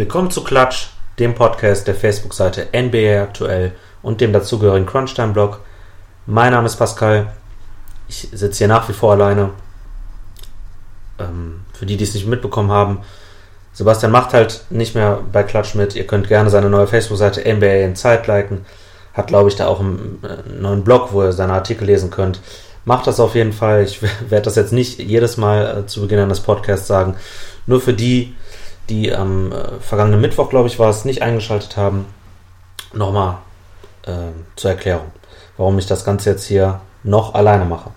Willkommen zu Klatsch, dem Podcast der Facebook-Seite NBA aktuell und dem dazugehörigen Crunchtime-Blog. Mein Name ist Pascal. Ich sitze hier nach wie vor alleine. Ähm, für die, die es nicht mitbekommen haben, Sebastian macht halt nicht mehr bei Klatsch mit. Ihr könnt gerne seine neue Facebook-Seite NBA in Zeit liken. Hat, glaube ich, da auch einen äh, neuen Blog, wo ihr seine Artikel lesen könnt. Macht das auf jeden Fall. Ich werde das jetzt nicht jedes Mal äh, zu Beginn eines Podcasts sagen. Nur für die, die am äh, vergangenen Mittwoch, glaube ich, war es, nicht eingeschaltet haben, nochmal äh, zur Erklärung, warum ich das Ganze jetzt hier noch alleine mache.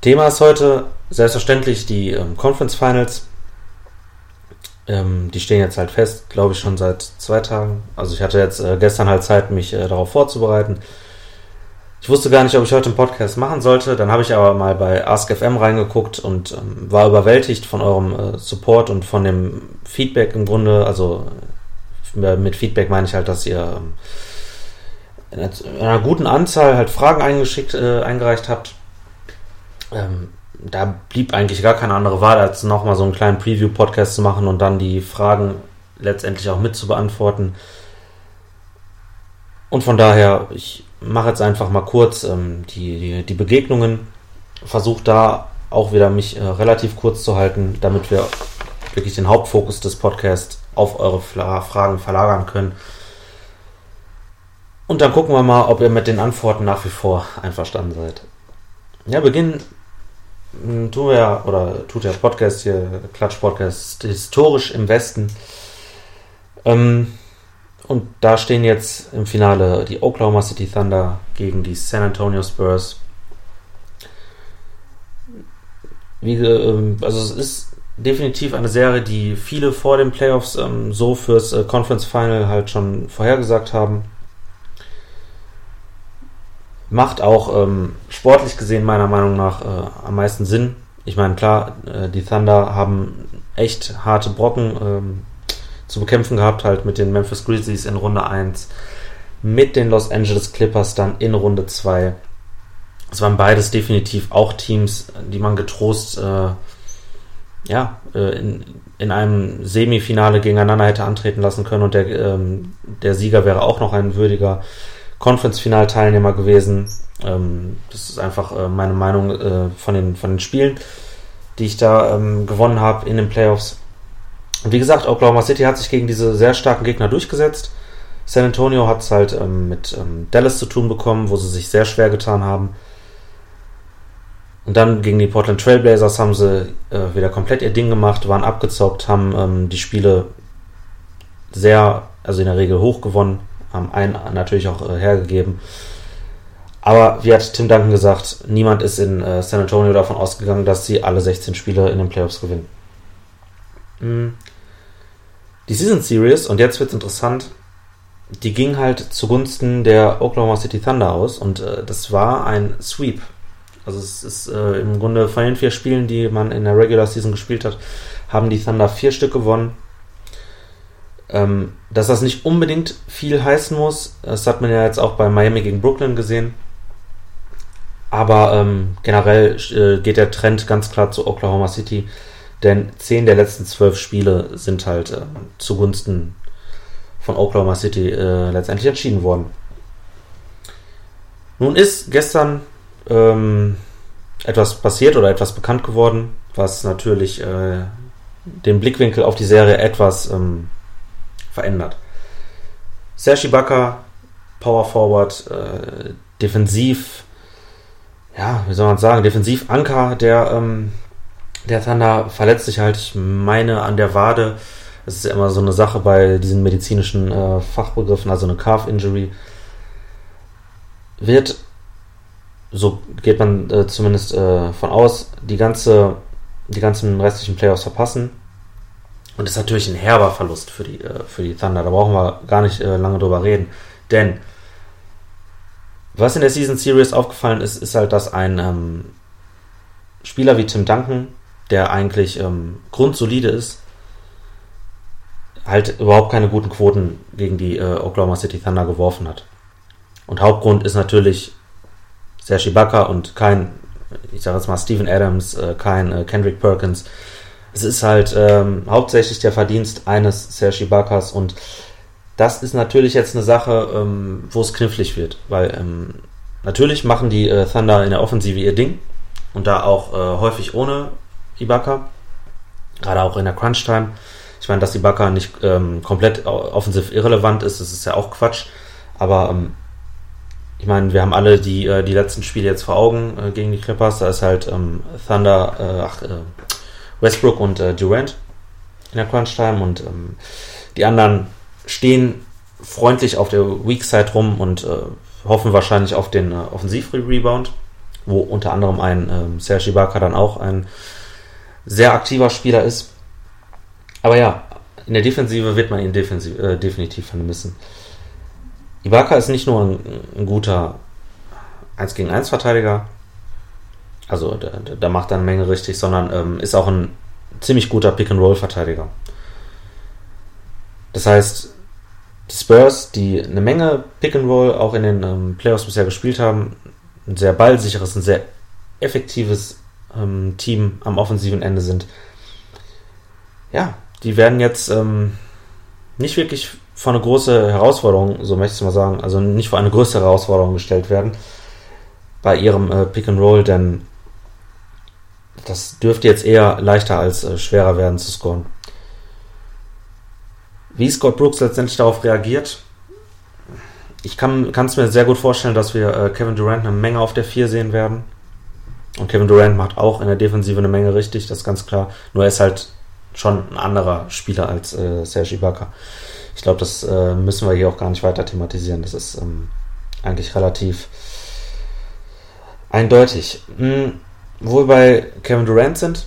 Thema ist heute selbstverständlich die ähm, Conference Finals. Ähm, die stehen jetzt halt fest, glaube ich, schon seit zwei Tagen. Also ich hatte jetzt äh, gestern halt Zeit, mich äh, darauf vorzubereiten. Ich wusste gar nicht, ob ich heute einen Podcast machen sollte. Dann habe ich aber mal bei AskFM reingeguckt und ähm, war überwältigt von eurem äh, Support und von dem Feedback im Grunde. Also äh, mit Feedback meine ich halt, dass ihr ähm, in einer guten Anzahl halt Fragen eingeschickt, äh, eingereicht habt. Ähm, da blieb eigentlich gar keine andere Wahl, als nochmal so einen kleinen Preview-Podcast zu machen und dann die Fragen letztendlich auch mit zu beantworten. Und von daher, ich mache jetzt einfach mal kurz ähm, die, die, die, Begegnungen, versuche da auch wieder mich äh, relativ kurz zu halten, damit wir wirklich den Hauptfokus des Podcasts auf eure Fragen verlagern können. Und dann gucken wir mal, ob ihr mit den Antworten nach wie vor einverstanden seid. Ja, beginnen hm, tun wir oder tut der Podcast hier, Klatsch Podcast, historisch im Westen. Ähm, und da stehen jetzt im Finale die Oklahoma City Thunder gegen die San Antonio Spurs. Wie, ähm, also es ist definitiv eine Serie, die viele vor den Playoffs ähm, so fürs äh, Conference Final halt schon vorhergesagt haben. Macht auch ähm, sportlich gesehen meiner Meinung nach äh, am meisten Sinn. Ich meine, klar, äh, die Thunder haben echt harte Brocken ähm, zu bekämpfen gehabt, halt mit den Memphis Grizzlies in Runde 1, mit den Los Angeles Clippers dann in Runde 2. Es waren beides definitiv auch Teams, die man getrost äh, ja, äh, in, in einem Semifinale gegeneinander hätte antreten lassen können und der, ähm, der Sieger wäre auch noch ein würdiger Conference-Final-Teilnehmer gewesen. Ähm, das ist einfach äh, meine Meinung äh, von, den, von den Spielen, die ich da ähm, gewonnen habe in den Playoffs. Und wie gesagt, Oklahoma City hat sich gegen diese sehr starken Gegner durchgesetzt. San Antonio hat es halt ähm, mit ähm, Dallas zu tun bekommen, wo sie sich sehr schwer getan haben. Und dann gegen die Portland Trailblazers haben sie äh, wieder komplett ihr Ding gemacht, waren abgezockt, haben ähm, die Spiele sehr, also in der Regel hoch gewonnen, haben einen natürlich auch äh, hergegeben. Aber wie hat Tim Duncan gesagt, niemand ist in äh, San Antonio davon ausgegangen, dass sie alle 16 Spiele in den Playoffs gewinnen. Mhm. Die Season Series, und jetzt wird es interessant, die ging halt zugunsten der Oklahoma City Thunder aus und äh, das war ein Sweep. Also es ist äh, im Grunde von den vier Spielen, die man in der Regular Season gespielt hat, haben die Thunder vier Stück gewonnen. Ähm, dass das nicht unbedingt viel heißen muss, das hat man ja jetzt auch bei Miami gegen Brooklyn gesehen. Aber ähm, generell äh, geht der Trend ganz klar zu Oklahoma City. Denn zehn der letzten zwölf Spiele sind halt äh, zugunsten von Oklahoma City äh, letztendlich entschieden worden. Nun ist gestern ähm, etwas passiert oder etwas bekannt geworden, was natürlich äh, den Blickwinkel auf die Serie etwas ähm, verändert. Serge Ibaka, Power Forward, äh, defensiv, ja, wie soll man sagen, Defensivanker der ähm, der Thunder verletzt sich halt, ich meine, an der Wade. Das ist ja immer so eine Sache bei diesen medizinischen äh, Fachbegriffen, also eine Calf Injury. Wird, so geht man äh, zumindest äh, von aus, die, ganze, die ganzen restlichen Playoffs verpassen. Und ist natürlich ein herber Verlust für die, äh, für die Thunder. Da brauchen wir gar nicht äh, lange drüber reden. Denn was in der Season Series aufgefallen ist, ist halt, dass ein ähm, Spieler wie Tim Duncan der eigentlich ähm, grundsolide ist, halt überhaupt keine guten Quoten gegen die äh, Oklahoma City Thunder geworfen hat. Und Hauptgrund ist natürlich Serge Ibaka und kein, ich sage jetzt mal Steven Adams, äh, kein äh, Kendrick Perkins. es ist halt ähm, hauptsächlich der Verdienst eines Serge Ibakas und das ist natürlich jetzt eine Sache, ähm, wo es knifflig wird, weil ähm, natürlich machen die äh, Thunder in der Offensive ihr Ding und da auch äh, häufig ohne Ibaka, gerade auch in der Crunch-Time. Ich meine, dass Ibaka nicht ähm, komplett offensiv irrelevant ist, das ist ja auch Quatsch, aber ähm, ich meine, wir haben alle die, äh, die letzten Spiele jetzt vor Augen äh, gegen die Clippers. Da ist halt ähm, Thunder, äh, ach, äh, Westbrook und äh, Durant in der Crunch-Time und ähm, die anderen stehen freundlich auf der Weak Side rum und äh, hoffen wahrscheinlich auf den äh, Offensiv-Rebound, wo unter anderem ein äh, Serge Ibaka dann auch ein sehr aktiver Spieler ist. Aber ja, in der Defensive wird man ihn defensiv, äh, definitiv vermissen. Ibaka ist nicht nur ein, ein guter 1 gegen 1 Verteidiger, also da, macht er eine Menge richtig, sondern ähm, ist auch ein ziemlich guter Pick-and-Roll-Verteidiger. Das heißt, die Spurs, die eine Menge Pick-and-Roll auch in den ähm, Playoffs bisher gespielt haben, ein sehr ballsicheres, ein sehr effektives ähm, Team am offensiven Ende sind, ja, die werden jetzt ähm, nicht wirklich vor eine große Herausforderung, so möchte ich es mal sagen, also nicht vor eine größere Herausforderung gestellt werden bei ihrem äh, Pick and Roll, denn das dürfte jetzt eher leichter als äh, schwerer werden zu scoren. Wie Scott Brooks letztendlich darauf reagiert, ich kann es mir sehr gut vorstellen, dass wir äh, Kevin Durant eine Menge auf der 4 sehen werden. Und Kevin Durant macht auch in der Defensive eine Menge richtig, das ist ganz klar. Nur er ist halt schon ein anderer Spieler als äh, Serge Ibaka. Ich glaube, das äh, müssen wir hier auch gar nicht weiter thematisieren. Das ist ähm, eigentlich relativ eindeutig. Hm, wo wir bei Kevin Durant sind.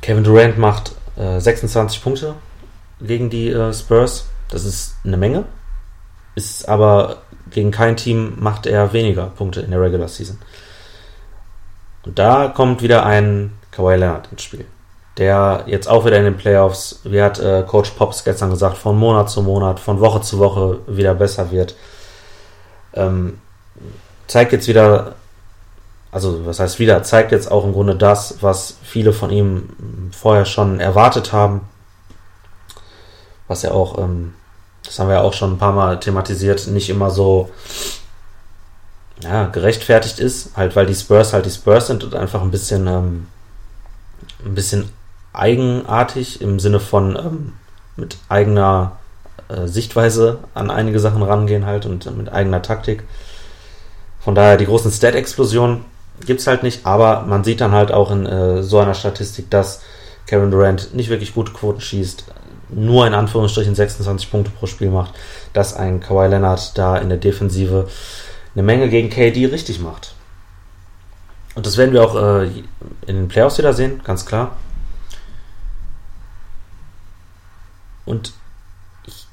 Kevin Durant macht äh, 26 Punkte gegen die äh, Spurs. Das ist eine Menge. Ist aber gegen kein Team macht er weniger Punkte in der Regular Season. Und da kommt wieder ein Kawhi Leonard ins Spiel der jetzt auch wieder in den Playoffs, wie hat äh, Coach Pops gestern gesagt, von Monat zu Monat, von Woche zu Woche wieder besser wird. Ähm, zeigt jetzt wieder, also was heißt wieder, zeigt jetzt auch im Grunde das, was viele von ihm vorher schon erwartet haben. Was ja auch, ähm, das haben wir ja auch schon ein paar Mal thematisiert, nicht immer so ja, gerechtfertigt ist, halt weil die Spurs halt die Spurs sind und einfach ein bisschen ähm, ein bisschen eigenartig im Sinne von ähm, mit eigener äh, Sichtweise an einige Sachen rangehen halt und äh, mit eigener Taktik. Von daher die großen Stat-Explosionen gibt es halt nicht, aber man sieht dann halt auch in äh, so einer Statistik, dass Kevin Durant nicht wirklich gute Quoten schießt, nur in Anführungsstrichen 26 Punkte pro Spiel macht, dass ein Kawhi Leonard da in der Defensive eine Menge gegen KD richtig macht. Und das werden wir auch äh, in den Playoffs wieder sehen, ganz klar. Und ich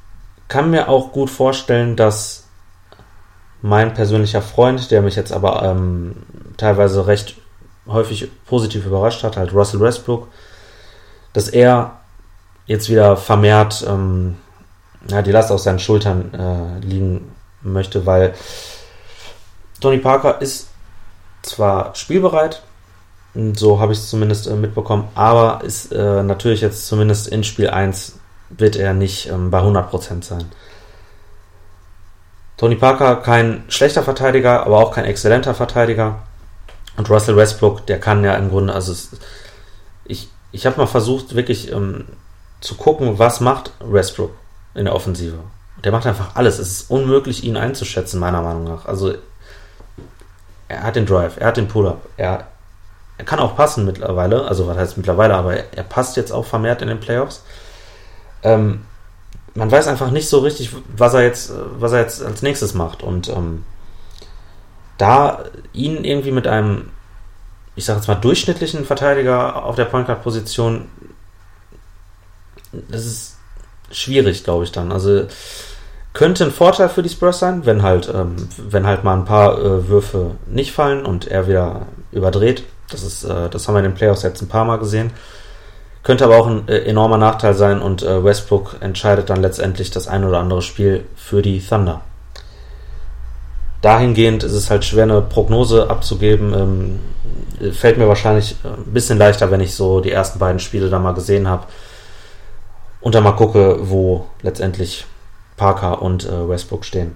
kann mir auch gut vorstellen, dass mein persönlicher Freund, der mich jetzt aber ähm, teilweise recht häufig positiv überrascht hat, halt Russell Westbrook, dass er jetzt wieder vermehrt ähm, ja, die Last auf seinen Schultern äh, liegen möchte, weil Tony Parker ist zwar spielbereit, so habe ich es zumindest äh, mitbekommen, aber ist äh, natürlich jetzt zumindest in Spiel 1 wird er nicht ähm, bei 100% sein. Tony Parker kein schlechter Verteidiger, aber auch kein exzellenter Verteidiger. Und Russell Westbrook, der kann ja im Grunde, also es, ich, ich habe mal versucht, wirklich ähm, zu gucken, was macht Westbrook in der Offensive. Der macht einfach alles. Es ist unmöglich, ihn einzuschätzen, meiner Meinung nach. Also, er hat den Drive, er hat den Pull-Up, er, er kann auch passen mittlerweile. Also, was heißt mittlerweile, aber er, passt jetzt auch vermehrt in den Playoffs ähm, man weiß einfach nicht so richtig, was er jetzt, was er jetzt als nächstes macht. Und ähm, da ihn irgendwie mit einem, ich sage jetzt mal, durchschnittlichen Verteidiger auf der Point Guard Position, das ist schwierig, glaube ich dann. Also könnte ein Vorteil für die Spurs sein, wenn halt, ähm, wenn halt mal ein paar äh, Würfe nicht fallen und er wieder überdreht. Das ist, äh, das haben wir in den Playoffs jetzt ein paar Mal gesehen. Könnte aber auch ein äh, enormer Nachteil sein und äh, Westbrook entscheidet dann letztendlich das ein oder andere Spiel für die Thunder. dahingehend ist es halt schwer, eine Prognose abzugeben. Ähm, fällt mir wahrscheinlich äh, ein bisschen leichter, wenn ich so die ersten beiden Spiele da mal gesehen habe und dann mal gucke, wo letztendlich Parker und äh, Westbrook stehen.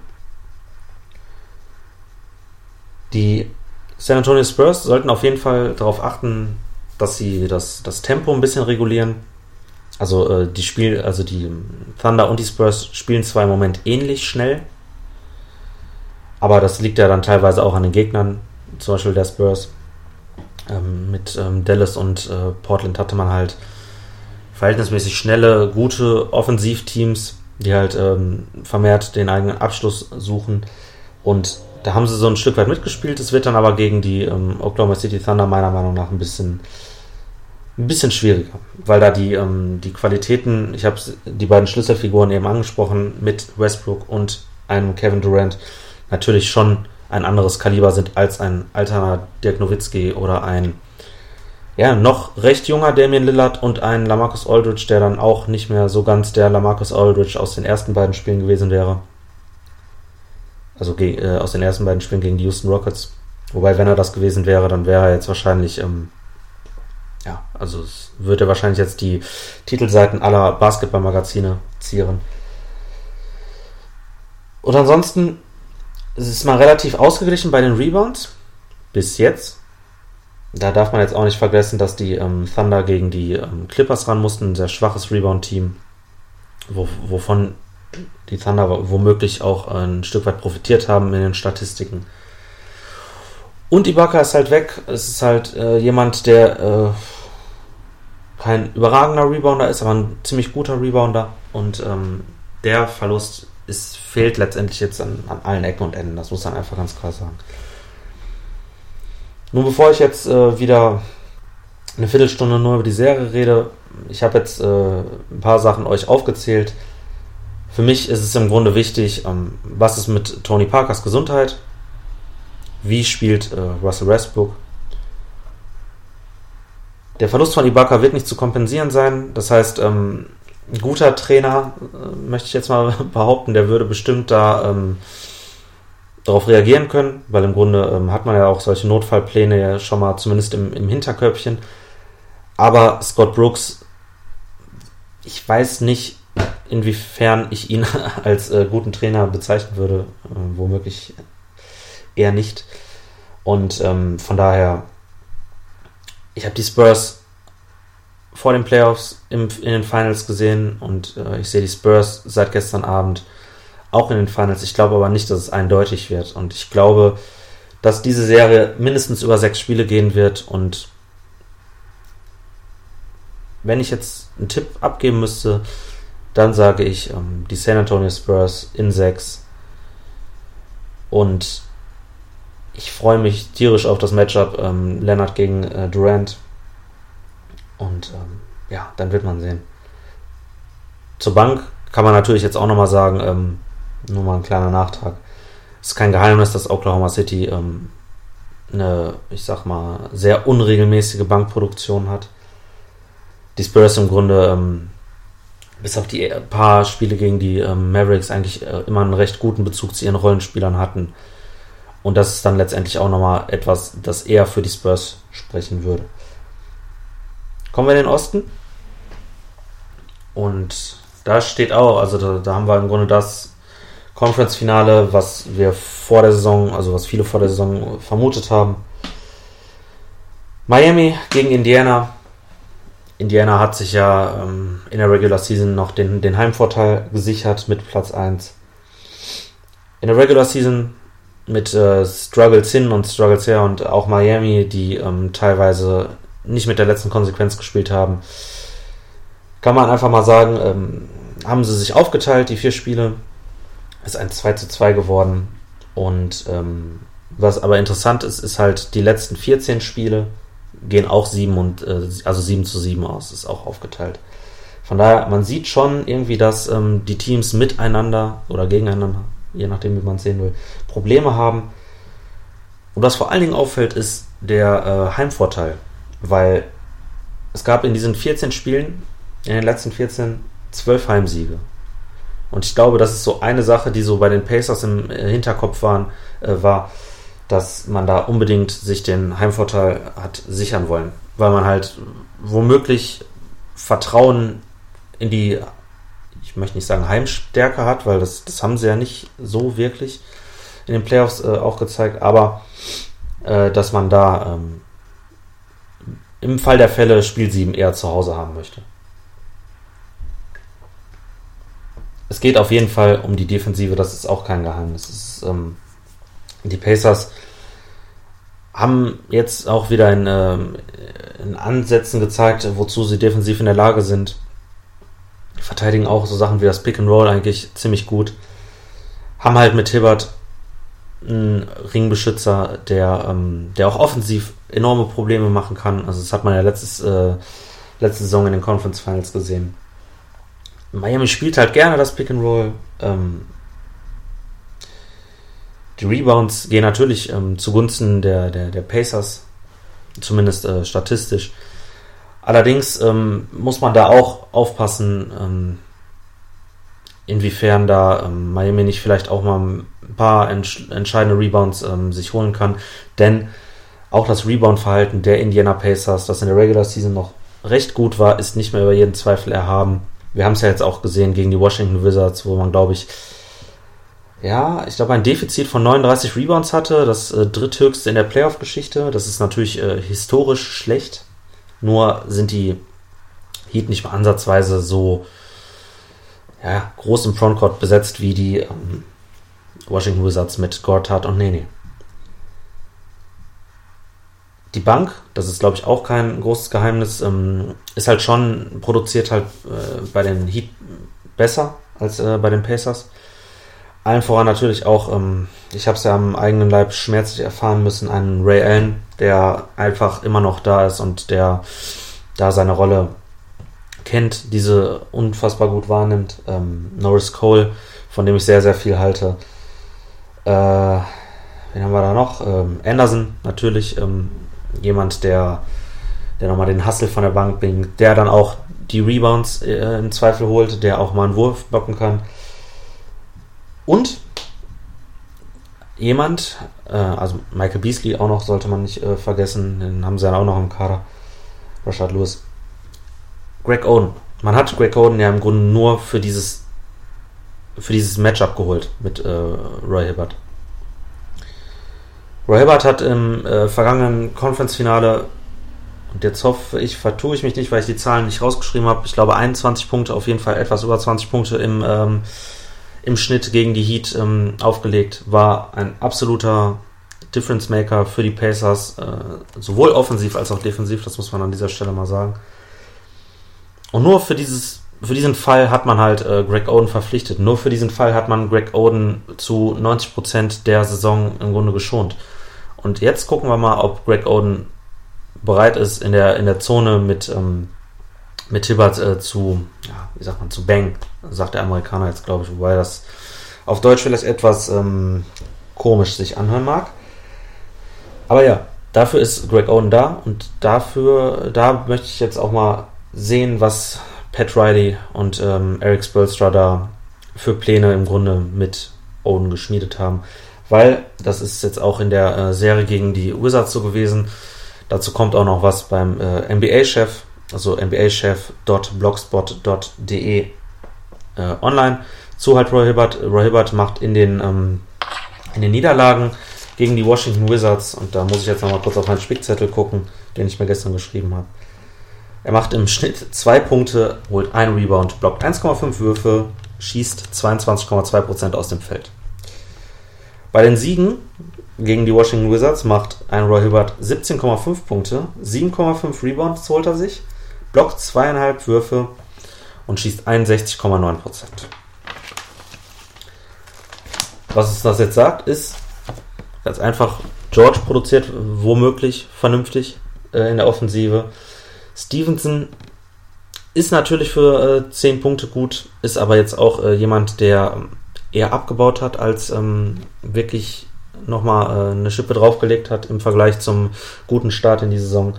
Die San Antonio Spurs sollten auf jeden Fall darauf achten, dass sie das, das Tempo ein bisschen regulieren. Also äh, die Spiel, also die Thunder und die Spurs spielen zwar im Moment ähnlich schnell, aber das liegt ja dann teilweise auch an den Gegnern, zum Beispiel der Spurs. Ähm, mit ähm, Dallas und äh, Portland hatte man halt verhältnismäßig schnelle, gute Offensivteams, die halt ähm, vermehrt den eigenen Abschluss suchen. Und da haben sie so ein Stück weit mitgespielt. Es wird dann aber gegen die ähm, Oklahoma City Thunder meiner Meinung nach ein bisschen, ein bisschen schwieriger, weil da die, ähm, die Qualitäten, ich habe die beiden Schlüsselfiguren eben angesprochen, mit Westbrook und einem Kevin Durant natürlich schon ein anderes Kaliber sind als ein alterner Dirk Nowitzki oder ein ja, noch recht junger Damian Lillard und ein Lamarcus Aldridge, der dann auch nicht mehr so ganz der Lamarcus Aldridge aus den ersten beiden Spielen gewesen wäre. Also äh, aus den ersten beiden Spielen gegen die Houston Rockets. Wobei, wenn er das gewesen wäre, dann wäre er jetzt wahrscheinlich, ähm, ja, also es würde wahrscheinlich jetzt die Titelseiten aller Basketballmagazine zieren. Und ansonsten es ist mal relativ ausgeglichen bei den Rebounds. Bis jetzt. Da darf man jetzt auch nicht vergessen, dass die ähm, Thunder gegen die ähm, Clippers ran mussten. Ein sehr schwaches Rebound-Team, wo, wovon die Thunder womöglich auch ein Stück weit profitiert haben in den Statistiken. Und Ibaka ist halt weg. Es ist halt äh, jemand, der äh, kein überragender Rebounder ist, aber ein ziemlich guter Rebounder. Und ähm, der Verlust es fehlt letztendlich jetzt an, an, allen Ecken und Enden. Das muss man einfach ganz klar sagen. Nun, bevor ich jetzt äh, wieder eine Viertelstunde nur über die Serie rede, ich habe jetzt äh, ein paar Sachen euch aufgezählt. Für mich ist es im Grunde wichtig, ähm, was ist mit Tony Parkers Gesundheit? Wie spielt äh, Russell Westbrook? Der Verlust von Ibaka wird nicht zu kompensieren sein. Das heißt, ähm, ein guter Trainer, äh, möchte ich jetzt mal behaupten, der würde bestimmt da ähm, darauf reagieren können, weil im Grunde ähm, hat man ja auch solche Notfallpläne ja schon mal zumindest im, im Hinterköpfchen. Aber Scott Brooks, ich weiß nicht, inwiefern ich ihn als äh, guten Trainer bezeichnen würde, äh, womöglich eher nicht. Und ähm, von daher, ich habe die Spurs vor den Playoffs im, in den Finals gesehen und äh, ich sehe die Spurs seit gestern Abend auch in den Finals. Ich glaube aber nicht, dass es eindeutig wird und ich glaube, dass diese Serie mindestens über sechs Spiele gehen wird und wenn ich jetzt einen Tipp abgeben müsste, dann sage ich ähm, die San Antonio Spurs in sechs und ich freue mich tierisch auf das Matchup ähm, Leonard gegen äh, Durant und ähm, ja, dann wird man sehen. Zur Bank kann man natürlich jetzt auch nochmal sagen, ähm, nur mal ein kleiner Nachtrag. Es ist kein Geheimnis, dass Oklahoma City ähm, eine, ich sag mal, sehr unregelmäßige Bankproduktion hat. Die Spurs im Grunde ähm, bis auf die paar Spiele gegen die ähm, Mavericks eigentlich äh, immer einen recht guten Bezug zu ihren Rollenspielern hatten. Und das ist dann letztendlich auch nochmal etwas, das eher für die Spurs sprechen würde. Kommen wir in den Osten. Und da steht auch, also da, da haben wir im Grunde das Conference-Finale, was wir vor der Saison, also was viele vor der Saison vermutet haben. Miami gegen Indiana. Indiana hat sich ja ähm, in der Regular Season noch den, den Heimvorteil gesichert mit Platz 1. In der Regular Season mit äh, Struggles hin und Struggles her und auch Miami, die ähm, teilweise nicht mit der letzten Konsequenz gespielt haben. Kann man einfach mal sagen, ähm, haben sie sich aufgeteilt, die vier Spiele. Ist ein 2 zu 2 geworden. Und ähm, was aber interessant ist, ist halt, die letzten 14 Spiele gehen auch 7 und äh, also 7 zu 7 aus, ist auch aufgeteilt. Von daher, man sieht schon irgendwie, dass ähm, die Teams miteinander oder gegeneinander, je nachdem, wie man es sehen will, Probleme haben. Und was vor allen Dingen auffällt, ist der äh, Heimvorteil weil es gab in diesen 14 Spielen, in den letzten 14, 12 Heimsiege. Und ich glaube, das ist so eine Sache, die so bei den Pacers im äh, Hinterkopf waren, äh, war, dass man da unbedingt sich den Heimvorteil hat sichern wollen. Weil man halt womöglich Vertrauen in die, ich möchte nicht sagen Heimstärke hat, weil das, das haben sie ja nicht so wirklich in den Playoffs äh, auch gezeigt, aber äh, dass man da ähm, im Fall der Fälle Spiel 7 eher zu Hause haben möchte. Es geht auf jeden Fall um die Defensive, das ist auch kein Geheimnis. Ist, ähm, die Pacers haben jetzt auch wieder in, äh, in, Ansätzen gezeigt, wozu sie defensiv in der Lage sind. Verteidigen auch so Sachen wie das Pick and Roll eigentlich ziemlich gut. Haben halt mit Hibbert einen Ringbeschützer, der, ähm, der auch offensiv enorme Probleme machen kann. Also das hat man ja letztes, äh, letzte Saison in den Conference Finals gesehen. Miami spielt halt gerne das Pick and Roll. Ähm, die Rebounds gehen natürlich ähm, zugunsten der, der, der Pacers, zumindest äh, statistisch. Allerdings ähm, muss man da auch aufpassen, ähm, inwiefern da ähm, Miami nicht vielleicht auch mal ein paar entsch entscheidende Rebounds ähm, sich holen kann. Denn auch das Rebound-Verhalten der Indiana Pacers, das in der Regular Season noch recht gut war, ist nicht mehr über jeden Zweifel erhaben. Wir haben es ja jetzt auch gesehen gegen die Washington Wizards, wo man, glaube ich, ja, ich glaube, ein Defizit von 39 Rebounds hatte, das äh, dritthöchste in der Playoff-Geschichte. Das ist natürlich äh, historisch schlecht. Nur sind die Heat nicht mal ansatzweise so ja, groß im Frontcourt besetzt wie die ähm, Washington Wizards mit Gortat und Nene. Die Bank, das ist glaube ich auch kein großes Geheimnis, ähm, ist halt schon, produziert halt äh, bei den Heat besser als äh, bei den Pacers. Allen voran natürlich auch, ähm, ich habe es ja am eigenen Leib schmerzlich erfahren müssen, einen Ray Allen, der einfach immer noch da ist und der da seine Rolle kennt, diese unfassbar gut wahrnimmt. Ähm, Norris Cole, von dem ich sehr, sehr viel halte. Äh, wen haben wir da noch? Ähm, Anderson natürlich, ähm, jemand, der, der nochmal den Hustle von der Bank bringt, der dann auch die Rebounds äh, im Zweifel holt, der auch mal einen Wurf blocken kann. Und jemand, äh, also Michael Beasley auch noch, sollte man nicht äh, vergessen, den haben sie ja auch noch im Kader. Rashad Lewis. Greg Oden. Man hat Greg Oden ja im Grunde nur für dieses für dieses Matchup geholt mit äh, Roy Hibbert. Roy Hibbert hat im äh, vergangenen Conference-Finale, und jetzt hoffe ich, vertue ich mich nicht, weil ich die Zahlen nicht rausgeschrieben habe, ich glaube 21 Punkte, auf jeden Fall etwas über 20 Punkte im, ähm, im Schnitt gegen die Heat ähm, aufgelegt, war ein absoluter Difference Maker für die Pacers, äh, sowohl offensiv als auch defensiv, das muss man an dieser Stelle mal sagen. Und nur für dieses für diesen Fall hat man halt äh, Greg Oden verpflichtet. Nur für diesen Fall hat man Greg Oden zu 90% der Saison im Grunde geschont. Und jetzt gucken wir mal, ob Greg Oden bereit ist, in der, in der Zone mit, ähm, mit Hibbert äh, zu, ja, wie sagt man, zu bang, sagt der Amerikaner jetzt, glaube ich, wobei das auf Deutsch vielleicht etwas ähm, komisch sich anhören mag. Aber ja, dafür ist Greg Oden da und dafür, da möchte ich jetzt auch mal sehen, was Pat Riley und ähm, Eric Spolstra da für Pläne im Grunde mit Oden geschmiedet haben. Weil, das ist jetzt auch in der äh, Serie gegen die Wizards so gewesen, dazu kommt auch noch was beim äh, NBA-Chef, also NBA-Chef.blogspot.de äh, online zu halt Roy Hibbert. Roy Hibbert macht in den, ähm, in den Niederlagen gegen die Washington Wizards, und da muss ich jetzt nochmal kurz auf meinen Spickzettel gucken, den ich mir gestern geschrieben habe. Er macht im Schnitt zwei Punkte, holt einen Rebound, blockt 1,5 Würfe, schießt 22,2% aus dem Feld. Bei den Siegen gegen die Washington Wizards macht ein Roy Hibbert 17,5 Punkte, 7,5 Rebounds holt er sich, blockt zweieinhalb Würfe und schießt 61,9%. Was es das jetzt sagt, ist ganz einfach, George produziert womöglich vernünftig äh, in der Offensive. Stevenson ist natürlich für äh, 10 Punkte gut, ist aber jetzt auch äh, jemand, der eher abgebaut hat, als ähm, wirklich nochmal äh, eine Schippe draufgelegt hat im Vergleich zum guten Start in die Saison.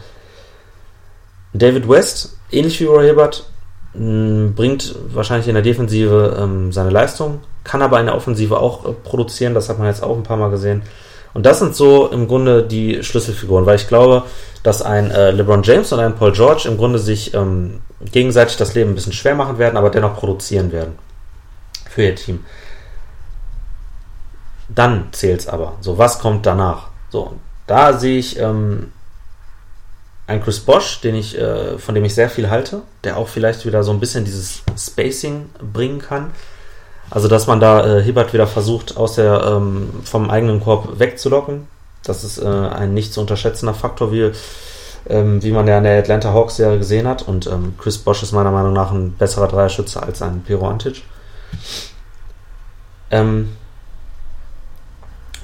David West, ähnlich wie Roy Hibbert, bringt wahrscheinlich in der Defensive ähm, seine Leistung, kann aber in der Offensive auch äh, produzieren, das hat man jetzt auch ein paar Mal gesehen. Und das sind so im Grunde die Schlüsselfiguren, weil ich glaube, dass ein äh, LeBron James und ein Paul George im Grunde sich ähm, gegenseitig das Leben ein bisschen schwer machen werden, aber dennoch produzieren werden für ihr Team. Dann zählt es aber. So, was kommt danach? So, da sehe ich ähm, einen Chris Bosch, den ich, äh, von dem ich sehr viel halte, der auch vielleicht wieder so ein bisschen dieses Spacing bringen kann. Also, dass man da äh, Hibbert wieder versucht, aus der, ähm, vom eigenen Korb wegzulocken. Das ist äh, ein nicht zu unterschätzender Faktor, wie, ähm, wie man ja in der Atlanta Hawks Serie gesehen hat. Und ähm, Chris Bosch ist meiner Meinung nach ein besserer Dreierschütze als ein Piero Antic. Ähm,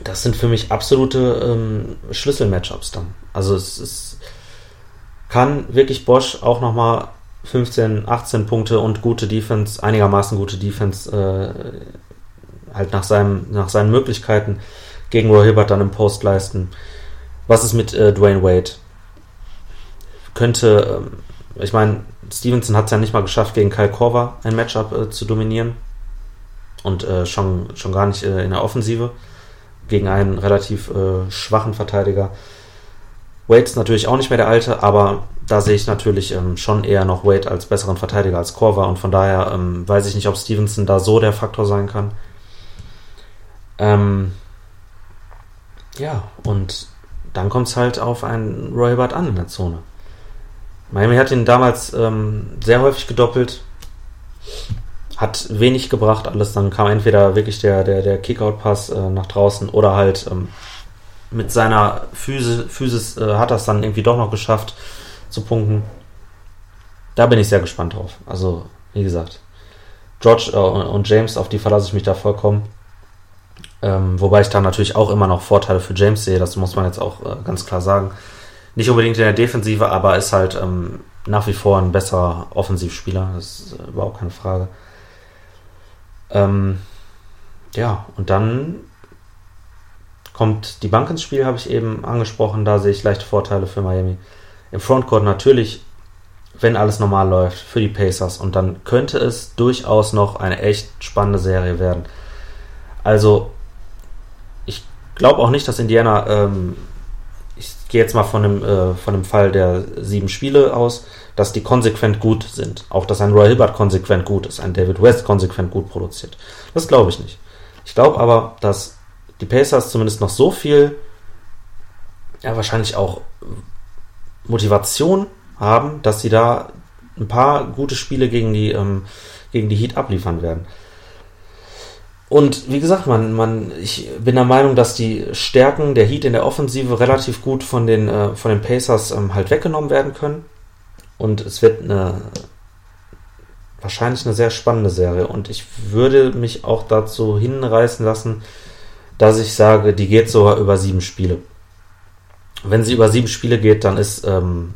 das sind für mich absolute ähm, Schlüssel-Matchups dann. Also es, es kann wirklich Bosch auch nochmal 15, 18 Punkte und gute Defense, einigermaßen gute Defense, äh, halt nach, seinem, nach seinen Möglichkeiten gegen Roy Hibbert dann im Post leisten. Was ist mit äh, Dwayne Wade? Könnte, äh, ich meine, Stevenson hat es ja nicht mal geschafft, gegen Kyle Korver ein Matchup äh, zu dominieren. Und äh, schon, schon gar nicht äh, in der Offensive gegen einen relativ äh, schwachen Verteidiger. Wade ist natürlich auch nicht mehr der Alte, aber da sehe ich natürlich ähm, schon eher noch Wade als besseren Verteidiger als Korver und von daher ähm, weiß ich nicht, ob Stevenson da so der Faktor sein kann. Ähm, ja, und dann kommt es halt auf einen Roy Hibbert an in der Zone. Miami hat ihn damals ähm, sehr häufig gedoppelt, hat wenig gebracht, alles. Dann kam entweder wirklich der, der, der Kickout-Pass äh, nach draußen oder halt ähm, mit seiner Physis, Physis äh, hat das dann irgendwie doch noch geschafft zu punkten. Da bin ich sehr gespannt drauf. Also, wie gesagt, George äh, und James, auf die verlasse ich mich da vollkommen. Ähm, wobei ich da natürlich auch immer noch Vorteile für James sehe, das muss man jetzt auch äh, ganz klar sagen. Nicht unbedingt in der Defensive, aber ist halt ähm, nach wie vor ein besserer Offensivspieler, das ist äh, überhaupt keine Frage. Ähm, ja, und dann kommt die Bank ins Spiel, habe ich eben angesprochen. Da sehe ich leichte Vorteile für Miami. Im Frontcourt natürlich, wenn alles normal läuft, für die Pacers. Und dann könnte es durchaus noch eine echt spannende Serie werden. Also, ich glaube auch nicht, dass Indiana, ähm, ich gehe jetzt mal von dem, äh, von dem Fall der sieben Spiele aus, dass die konsequent gut sind. Auch, dass ein Roy Hibbert konsequent gut ist, ein David West konsequent gut produziert. Das glaube ich nicht. Ich glaube aber, dass die Pacers zumindest noch so viel, ja, wahrscheinlich auch Motivation haben, dass sie da ein paar gute Spiele gegen die, ähm, gegen die Heat abliefern werden. Und wie gesagt, man, man, ich bin der Meinung, dass die Stärken der Heat in der Offensive relativ gut von den, äh, von den Pacers ähm, halt weggenommen werden können. Und es wird eine, wahrscheinlich eine sehr spannende Serie. Und ich würde mich auch dazu hinreißen lassen, dass ich sage, die geht sogar über sieben Spiele. Wenn sie über sieben Spiele geht, dann ist ähm,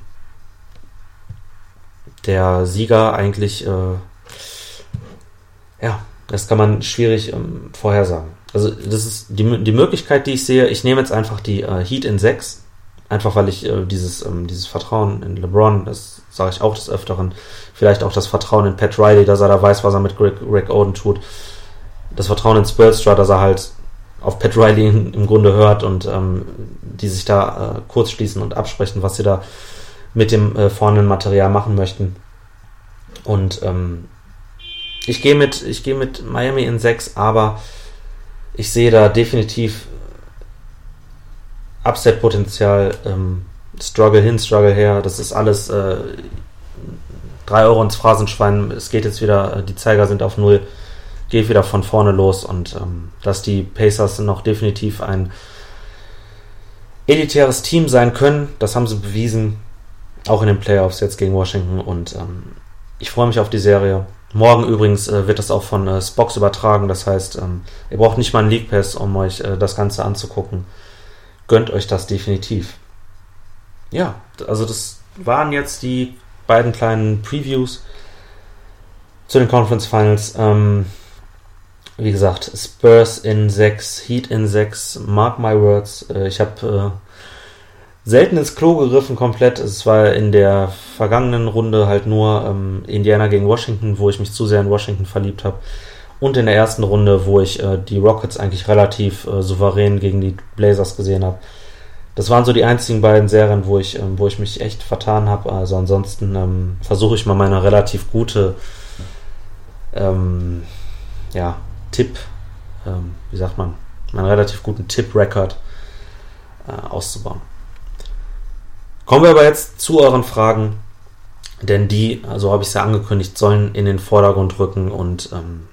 der Sieger eigentlich, äh, ja, das kann man schwierig ähm, vorhersagen. Also das ist die, die Möglichkeit, die ich sehe. Ich nehme jetzt einfach die äh, Heat in 6, einfach weil ich äh, dieses, ähm, dieses Vertrauen in LeBron, das sage ich auch des Öfteren, vielleicht auch das Vertrauen in Pat Riley, dass er da weiß, was er mit Greg, Greg Oden tut. Das Vertrauen in Spolstra, dass er halt auf Pat Riley im Grunde hört und ähm, die sich da äh, kurz schließen und absprechen, was sie da mit dem äh, vorhandenen Material machen möchten. Und ähm, ich gehe mit, ich mit Miami in 6, aber ich sehe da definitiv Upset-Potenzial, ähm, Struggle hin, Struggle her, das ist alles äh, 3 Euro ins Phrasenschwein, es geht jetzt wieder, äh, die Zeiger sind auf Null. Geht wieder von vorne los und ähm, dass die Pacers noch definitiv ein elitäres Team sein können, das haben sie bewiesen, auch in den Playoffs jetzt gegen Washington. Und ähm, ich freue mich auf die Serie. Morgen übrigens äh, wird das auch von äh, Spox übertragen, das heißt, ähm, ihr braucht nicht mal einen League Pass, um euch äh, das Ganze anzugucken. Gönnt euch das definitiv. Ja, also das waren jetzt die beiden kleinen Previews zu den Conference Finals. Ähm, wie gesagt, Spurs in 6, Heat in 6, mark my words. Äh, ich habe selten ins Klo gegriffen komplett. Es war in der vergangenen Runde halt nur ähm, Indiana gegen Washington, wo ich mich zu sehr in Washington verliebt habe. Und in der ersten Runde, wo ich äh, die Rockets eigentlich relativ äh, souverän gegen die Blazers gesehen habe. Das waren so die einzigen beiden Serien, wo ich, ähm, wo ich mich echt vertan habe. Also ansonsten ähm, versuche ich mal meine relativ gute ähm, ja, Tipp, ähm, wie sagt man, meinen relativ guten Tipp-Record äh, auszubauen. Kommen wir aber jetzt zu euren Fragen, denn die, also habe ich es ja angekündigt, sollen in den Vordergrund rücken und ähm,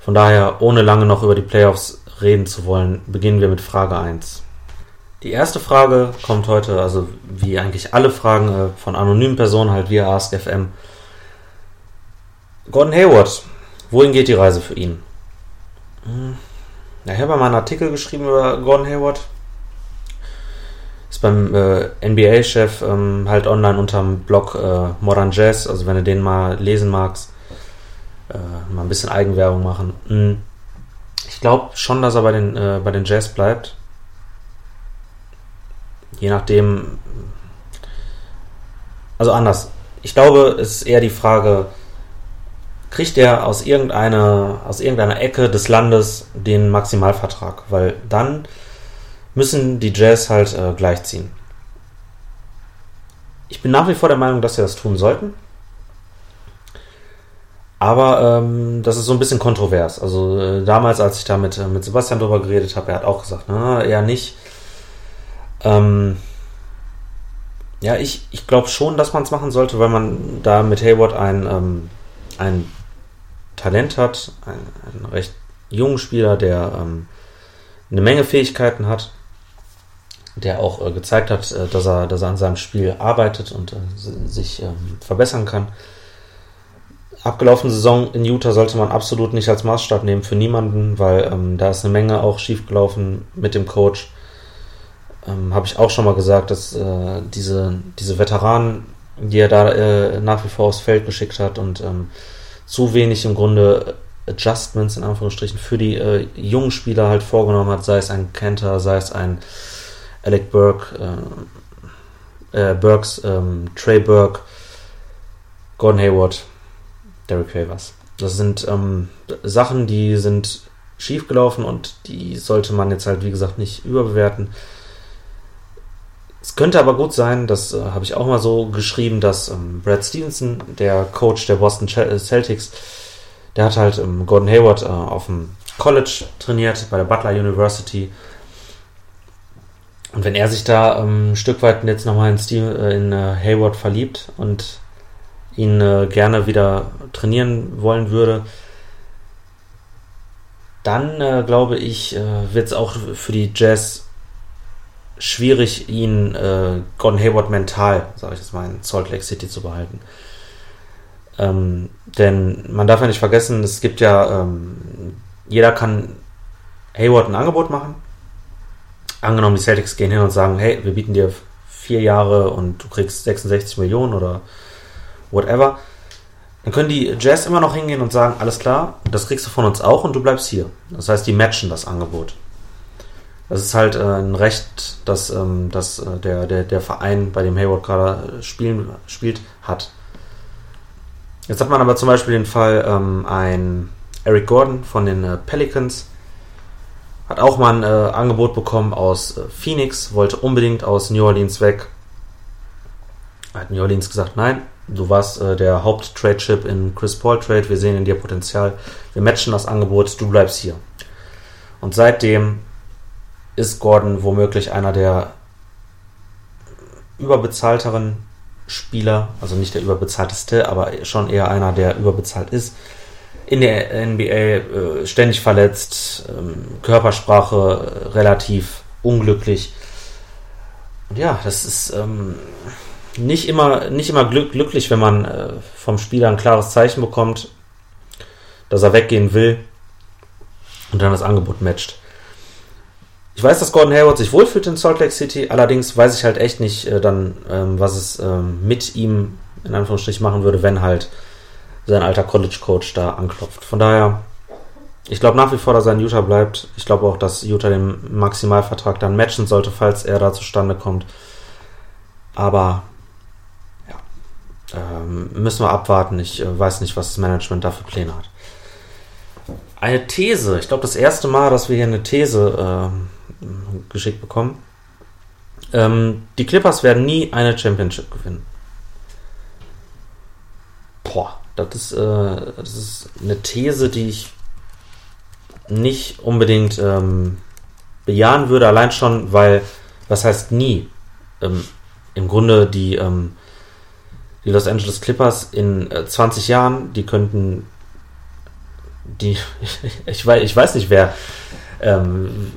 von daher, ohne lange noch über die Playoffs reden zu wollen, beginnen wir mit Frage 1. Die erste Frage kommt heute, also wie eigentlich alle Fragen äh, von anonymen Personen halt via AskFM. Gordon Hayward, wohin geht die Reise für ihn? Hm. Ja, ich habe mal einen Artikel geschrieben über Gordon Hayward. Ist beim äh, NBA-Chef ähm, halt online unterm Blog äh, Modern Jazz, also wenn du den mal lesen magst, äh, mal ein bisschen Eigenwerbung machen. Hm. Ich glaube schon, dass er bei den, äh, bei den Jazz bleibt. Je nachdem. Also anders. Ich glaube, es ist eher die Frage, kriegt er aus irgendeiner, aus irgendeiner Ecke des Landes den Maximalvertrag? Weil dann müssen die Jazz halt äh, gleichziehen. Ich bin nach wie vor der Meinung, dass sie das tun sollten. Aber ähm, das ist so ein bisschen kontrovers. Also äh, damals, als ich da mit, äh, mit Sebastian drüber geredet habe, er hat auch gesagt, na, eher nicht. Ähm, ja, ich, ich glaube schon, dass man es machen sollte, weil man da mit Hayward ein, ähm, ein Talent hat, ein, ein recht jungen Spieler, der ähm, eine Menge Fähigkeiten hat der auch äh, gezeigt hat, äh, dass, er, dass er an seinem Spiel arbeitet und äh, sich ähm, verbessern kann. Abgelaufene Saison in Utah sollte man absolut nicht als Maßstab nehmen für niemanden, weil ähm, da ist eine Menge auch schiefgelaufen mit dem Coach. Ähm, Habe ich auch schon mal gesagt, dass äh, diese, diese Veteranen, die er da äh, nach wie vor aufs Feld geschickt hat und ähm, zu wenig im Grunde Adjustments in Anführungsstrichen für die äh, jungen Spieler halt vorgenommen hat, sei es ein Kenter, sei es ein Alec Burke, äh, äh, Burks, ähm, Trey Burke, Gordon Hayward, Derek Favors. Das sind ähm, Sachen, die sind schiefgelaufen und die sollte man jetzt halt, wie gesagt, nicht überbewerten. Es könnte aber gut sein, das äh, habe ich auch mal so geschrieben, dass ähm, Brad Stevenson, der Coach der Boston äh, Celtics, der hat halt ähm, Gordon Hayward äh, auf dem College trainiert, bei der Butler University und wenn er sich da ähm, ein Stück weit jetzt nochmal in, Steve, äh, in äh, Hayward verliebt und ihn äh, gerne wieder trainieren wollen würde, dann äh, glaube ich, äh, wird es auch für die Jazz schwierig, ihn äh, Gordon Hayward mental, sage ich jetzt mal, in Salt Lake City zu behalten. Ähm, denn man darf ja nicht vergessen, es gibt ja, ähm, jeder kann Hayward ein Angebot machen angenommen, die Celtics gehen hin und sagen, hey, wir bieten dir vier Jahre und du kriegst 66 Millionen oder whatever, dann können die Jazz immer noch hingehen und sagen, alles klar, das kriegst du von uns auch und du bleibst hier. Das heißt, die matchen das Angebot. Das ist halt äh, ein Recht, das, ähm, das äh, der, der, der Verein, bei dem Hayward gerade spielen, spielt, hat. Jetzt hat man aber zum Beispiel den Fall, ähm, ein Eric Gordon von den äh, Pelicans, hat auch mal ein äh, Angebot bekommen aus äh, Phoenix, wollte unbedingt aus New Orleans weg. Hat New Orleans gesagt, nein, du warst äh, der Haupt-Trade-Chip in Chris Paul Trade, wir sehen in dir Potenzial, wir matchen das Angebot, du bleibst hier. Und seitdem ist Gordon womöglich einer der überbezahlteren Spieler, also nicht der überbezahlteste, aber schon eher einer, der überbezahlt ist in der NBA äh, ständig verletzt, ähm, Körpersprache äh, relativ unglücklich. Und ja, das ist ähm, nicht immer, nicht immer glück, glücklich, wenn man äh, vom Spieler ein klares Zeichen bekommt, dass er weggehen will und dann das Angebot matcht. Ich weiß, dass Gordon Hayward sich wohlfühlt in Salt Lake City, allerdings weiß ich halt echt nicht äh, dann, ähm, was es ähm, mit ihm in Anführungsstrichen machen würde, wenn halt sein alter College-Coach da anklopft. Von daher ich glaube nach wie vor, dass er in Utah bleibt. Ich glaube auch, dass Utah den Maximalvertrag dann matchen sollte, falls er da zustande kommt. Aber ja, ähm, müssen wir abwarten. Ich äh, weiß nicht, was das Management dafür Pläne hat. Eine These. Ich glaube, das erste Mal, dass wir hier eine These äh, geschickt bekommen. Ähm, die Clippers werden nie eine Championship gewinnen. Boah, das ist, äh, das ist eine These, die ich nicht unbedingt ähm, bejahen würde, allein schon, weil, was heißt nie? Ähm, Im Grunde die, ähm, die Los Angeles Clippers in äh, 20 Jahren, die könnten die, ich weiß, ich weiß nicht, wer, ähm,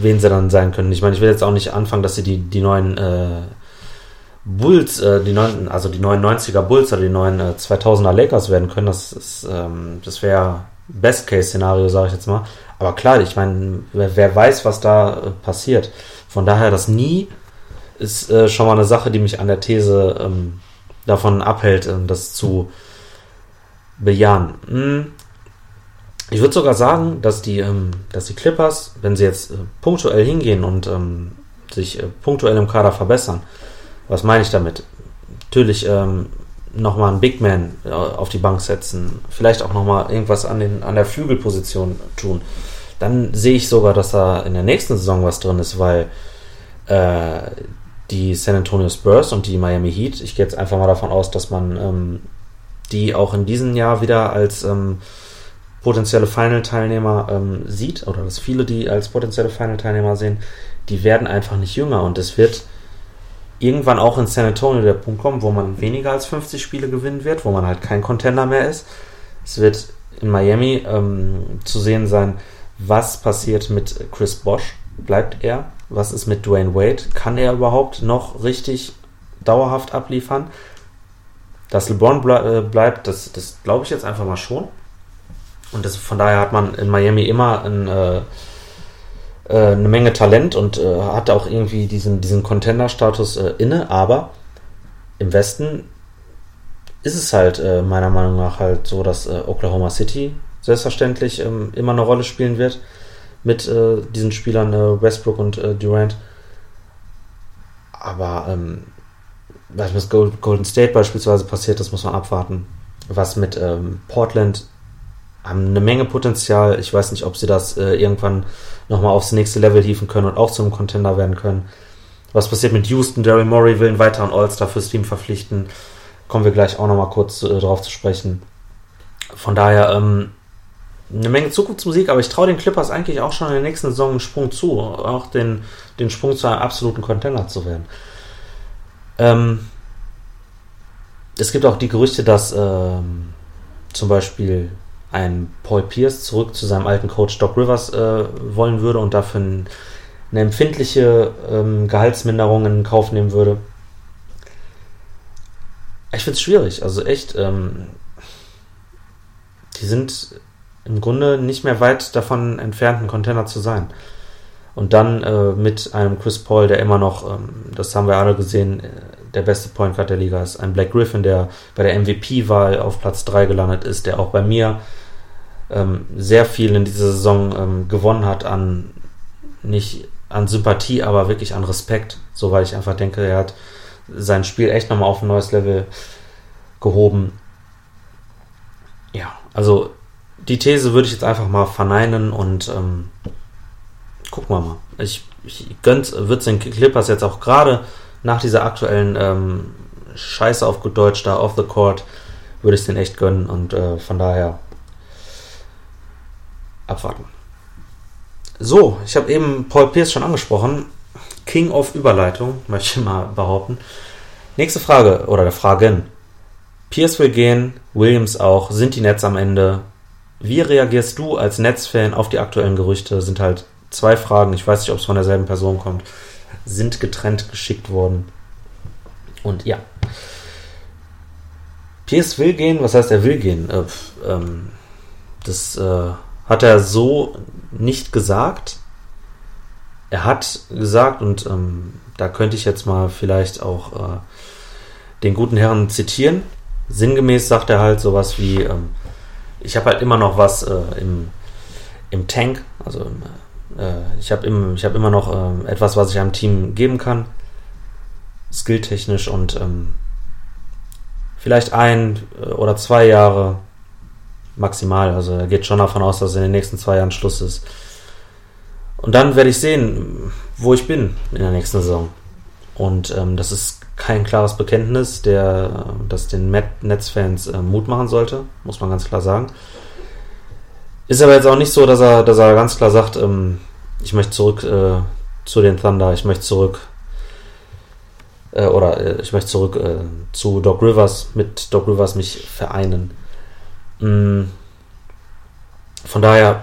wen sie dann sein können. Ich meine, ich will jetzt auch nicht anfangen, dass sie die, die neuen äh, Bulls, äh, die neuen, also die 99er Bulls oder die neuen äh, 2000er Lakers werden können. Das ist, ähm, das wäre Best-Case-Szenario, sage ich jetzt mal. Aber klar, ich meine, wer, wer, weiß, was da äh, passiert. Von daher, das nie ist äh, schon mal eine Sache, die mich an der These ähm, davon abhält, ähm, das zu bejahen. Hm. Ich würde sogar sagen, dass die, ähm, dass die Clippers, wenn sie jetzt äh, punktuell hingehen und ähm, sich äh, punktuell im Kader verbessern, was meine ich damit? Natürlich ähm, nochmal einen Big Man äh, auf die Bank setzen, vielleicht auch nochmal irgendwas an, den, an der Flügelposition tun. Dann sehe ich sogar, dass da in der nächsten Saison was drin ist, weil äh, die San Antonio Spurs und die Miami Heat, ich gehe jetzt einfach mal davon aus, dass man ähm, die auch in diesem Jahr wieder als ähm, potenzielle Final-Teilnehmer ähm, sieht, oder dass viele die als potenzielle Final-Teilnehmer sehen, die werden einfach nicht jünger und es wird irgendwann auch in San Antonio der Punkt kommen, wo man weniger als 50 Spiele gewinnen wird, wo man halt kein Contender mehr ist. Es wird in Miami ähm, zu sehen sein, was passiert mit Chris Bosch. Bleibt er? Was ist mit Dwayne Wade? Kann er überhaupt noch richtig dauerhaft abliefern? Dass LeBron ble äh, bleibt, das, das glaube ich jetzt einfach mal schon. Und das, von daher hat man in Miami immer ein äh, äh, eine Menge Talent und äh, hat auch irgendwie diesen, diesen Contender-Status äh, inne, aber im Westen ist es halt äh, meiner Meinung nach halt so, dass äh, Oklahoma City selbstverständlich ähm, immer eine Rolle spielen wird mit äh, diesen Spielern Westbrook und Durant. Aber ähm, was mit Golden State beispielsweise passiert, das muss man abwarten. Was mit ähm, Portland haben eine Menge Potenzial. Ich weiß nicht, ob sie das äh, irgendwann nochmal aufs nächste Level hieven können und auch zum Contender werden können. Was passiert mit Houston? Daryl Morey will einen weiteren All-Star fürs Team verpflichten. Kommen wir gleich auch nochmal kurz äh, drauf zu sprechen. Von daher ähm, eine Menge Zukunftsmusik, aber ich traue den Clippers eigentlich auch schon in der nächsten Saison einen Sprung zu. Auch den, den Sprung zu einem absoluten Contender zu werden. Ähm, es gibt auch die Gerüchte, dass ähm, zum Beispiel ein Paul Pierce zurück zu seinem alten Coach Doc Rivers äh, wollen würde und dafür ein, eine empfindliche ähm, Gehaltsminderung in Kauf nehmen würde. Ich finde es schwierig. Also echt, ähm, die sind im Grunde nicht mehr weit davon entfernt, ein Container zu sein. Und dann äh, mit einem Chris Paul, der immer noch, ähm, das haben wir alle gesehen, äh, der beste Point Guard der Liga ist. Ein Black Griffin, der bei der MVP-Wahl auf Platz 3 gelandet ist, der auch bei mir ähm, sehr viel in dieser Saison ähm, gewonnen hat an nicht an Sympathie, aber wirklich an Respekt. So weil ich einfach denke, er hat sein Spiel echt nochmal auf ein neues Level gehoben. Ja, also die These würde ich jetzt einfach mal verneinen und ähm, gucken wir mal. Ich, ich gönn's, wird's den Clippers jetzt auch gerade nach dieser aktuellen ähm, Scheiße auf gut Deutsch da off the court, würde ich den echt gönnen und äh, von daher abwarten. So, ich habe eben Paul Pierce schon angesprochen. King of Überleitung, möchte ich mal behaupten. Nächste Frage oder der Fragen. Pierce will gehen, Williams auch. Sind die Nets am Ende? Wie reagierst du als Netzfan auf die aktuellen Gerüchte? Sind halt zwei Fragen. Ich weiß nicht, ob es von derselben Person kommt. Sind getrennt geschickt worden. Und ja. Pierce will gehen. Was heißt, er will gehen? Äh, ähm, das äh, hat er so nicht gesagt. Er hat gesagt, und ähm, da könnte ich jetzt mal vielleicht auch äh, den guten Herrn zitieren. Sinngemäß sagt er halt sowas wie, ähm, ich habe halt immer noch was äh, im, im Tank. Also äh, ich habe im, hab immer noch äh, etwas, was ich einem Team geben kann. Skilltechnisch und ähm, vielleicht ein äh, oder zwei Jahre maximal. Also er geht schon davon aus, dass in den nächsten zwei Jahren Schluss ist. Und dann werde ich sehen, wo ich bin in der nächsten Saison. Und ähm, das ist kein klares Bekenntnis, der das den Netzfans äh, Mut machen sollte, muss man ganz klar sagen. Ist aber jetzt auch nicht so, dass er, dass er ganz klar sagt, ähm, ich möchte zurück äh, zu den Thunder, ich möchte zurück äh, oder äh, ich möchte zurück äh, zu Doc Rivers, mit Doc Rivers mich vereinen. Mm. Von daher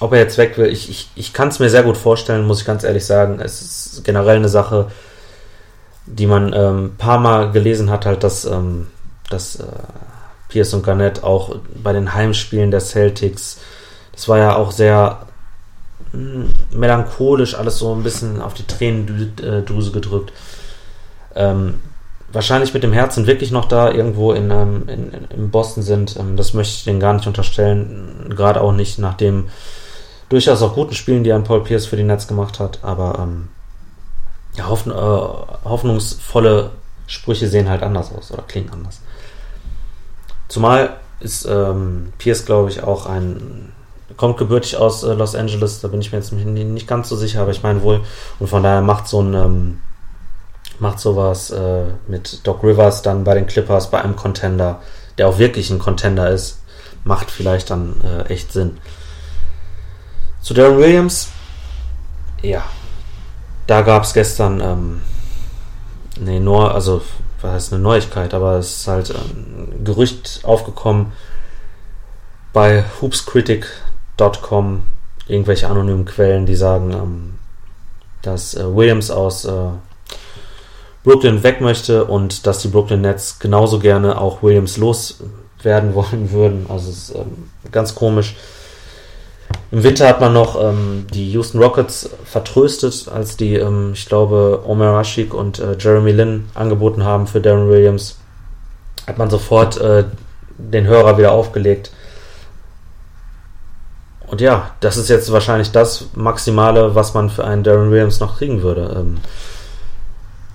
ob er jetzt weg will, ich, ich, ich kann es mir sehr gut vorstellen, muss ich ganz ehrlich sagen. Es ist generell eine Sache, die man ein ähm, paar Mal gelesen hat, halt, dass, ähm, dass äh, Pierce und Garnett auch bei den Heimspielen der Celtics, das war ja auch sehr mh, hm, melancholisch, alles so ein bisschen auf die Tränendrüse gedrückt. Ähm, wahrscheinlich mit dem Herzen wirklich noch da irgendwo in, ähm, in, in Boston sind. Ähm, das möchte ich denen gar nicht unterstellen, gerade auch nicht nachdem durchaus auch guten Spielen, die ein Paul Pierce für die Netz gemacht hat, aber ähm, ja, hoffen, äh, hoffnungsvolle Sprüche sehen halt anders aus oder klingen anders. Zumal ist ähm, Pierce, glaube ich, auch ein, kommt gebürtig aus äh, Los Angeles, da bin ich mir jetzt nicht, nicht, ganz so sicher, aber ich meine wohl, und von daher macht so ein, ähm, macht sowas äh, mit Doc Rivers dann bei den Clippers, bei einem Contender, der auch wirklich ein Contender ist, macht vielleicht dann äh, echt Sinn. Zu Darren Williams, ja, da gab es gestern, ähm, nee, nur, also, was heißt eine Neuigkeit, aber es ist halt ein ähm, Gerücht aufgekommen bei hoopscritic.com, irgendwelche anonymen Quellen, die sagen, ähm, dass äh, Williams aus äh, Brooklyn weg möchte und dass die Brooklyn Nets genauso gerne auch Williams loswerden wollen würden. Also es ist ähm, ganz komisch. Im Winter hat man noch ähm, die Houston Rockets vertröstet, als die, ähm, ich glaube, Omer Rashik und äh, Jeremy Lin angeboten haben für Darren Williams. Hat man sofort äh, den Hörer wieder aufgelegt. Und ja, das ist jetzt wahrscheinlich das Maximale, was man für einen Darren Williams noch kriegen würde. Ähm,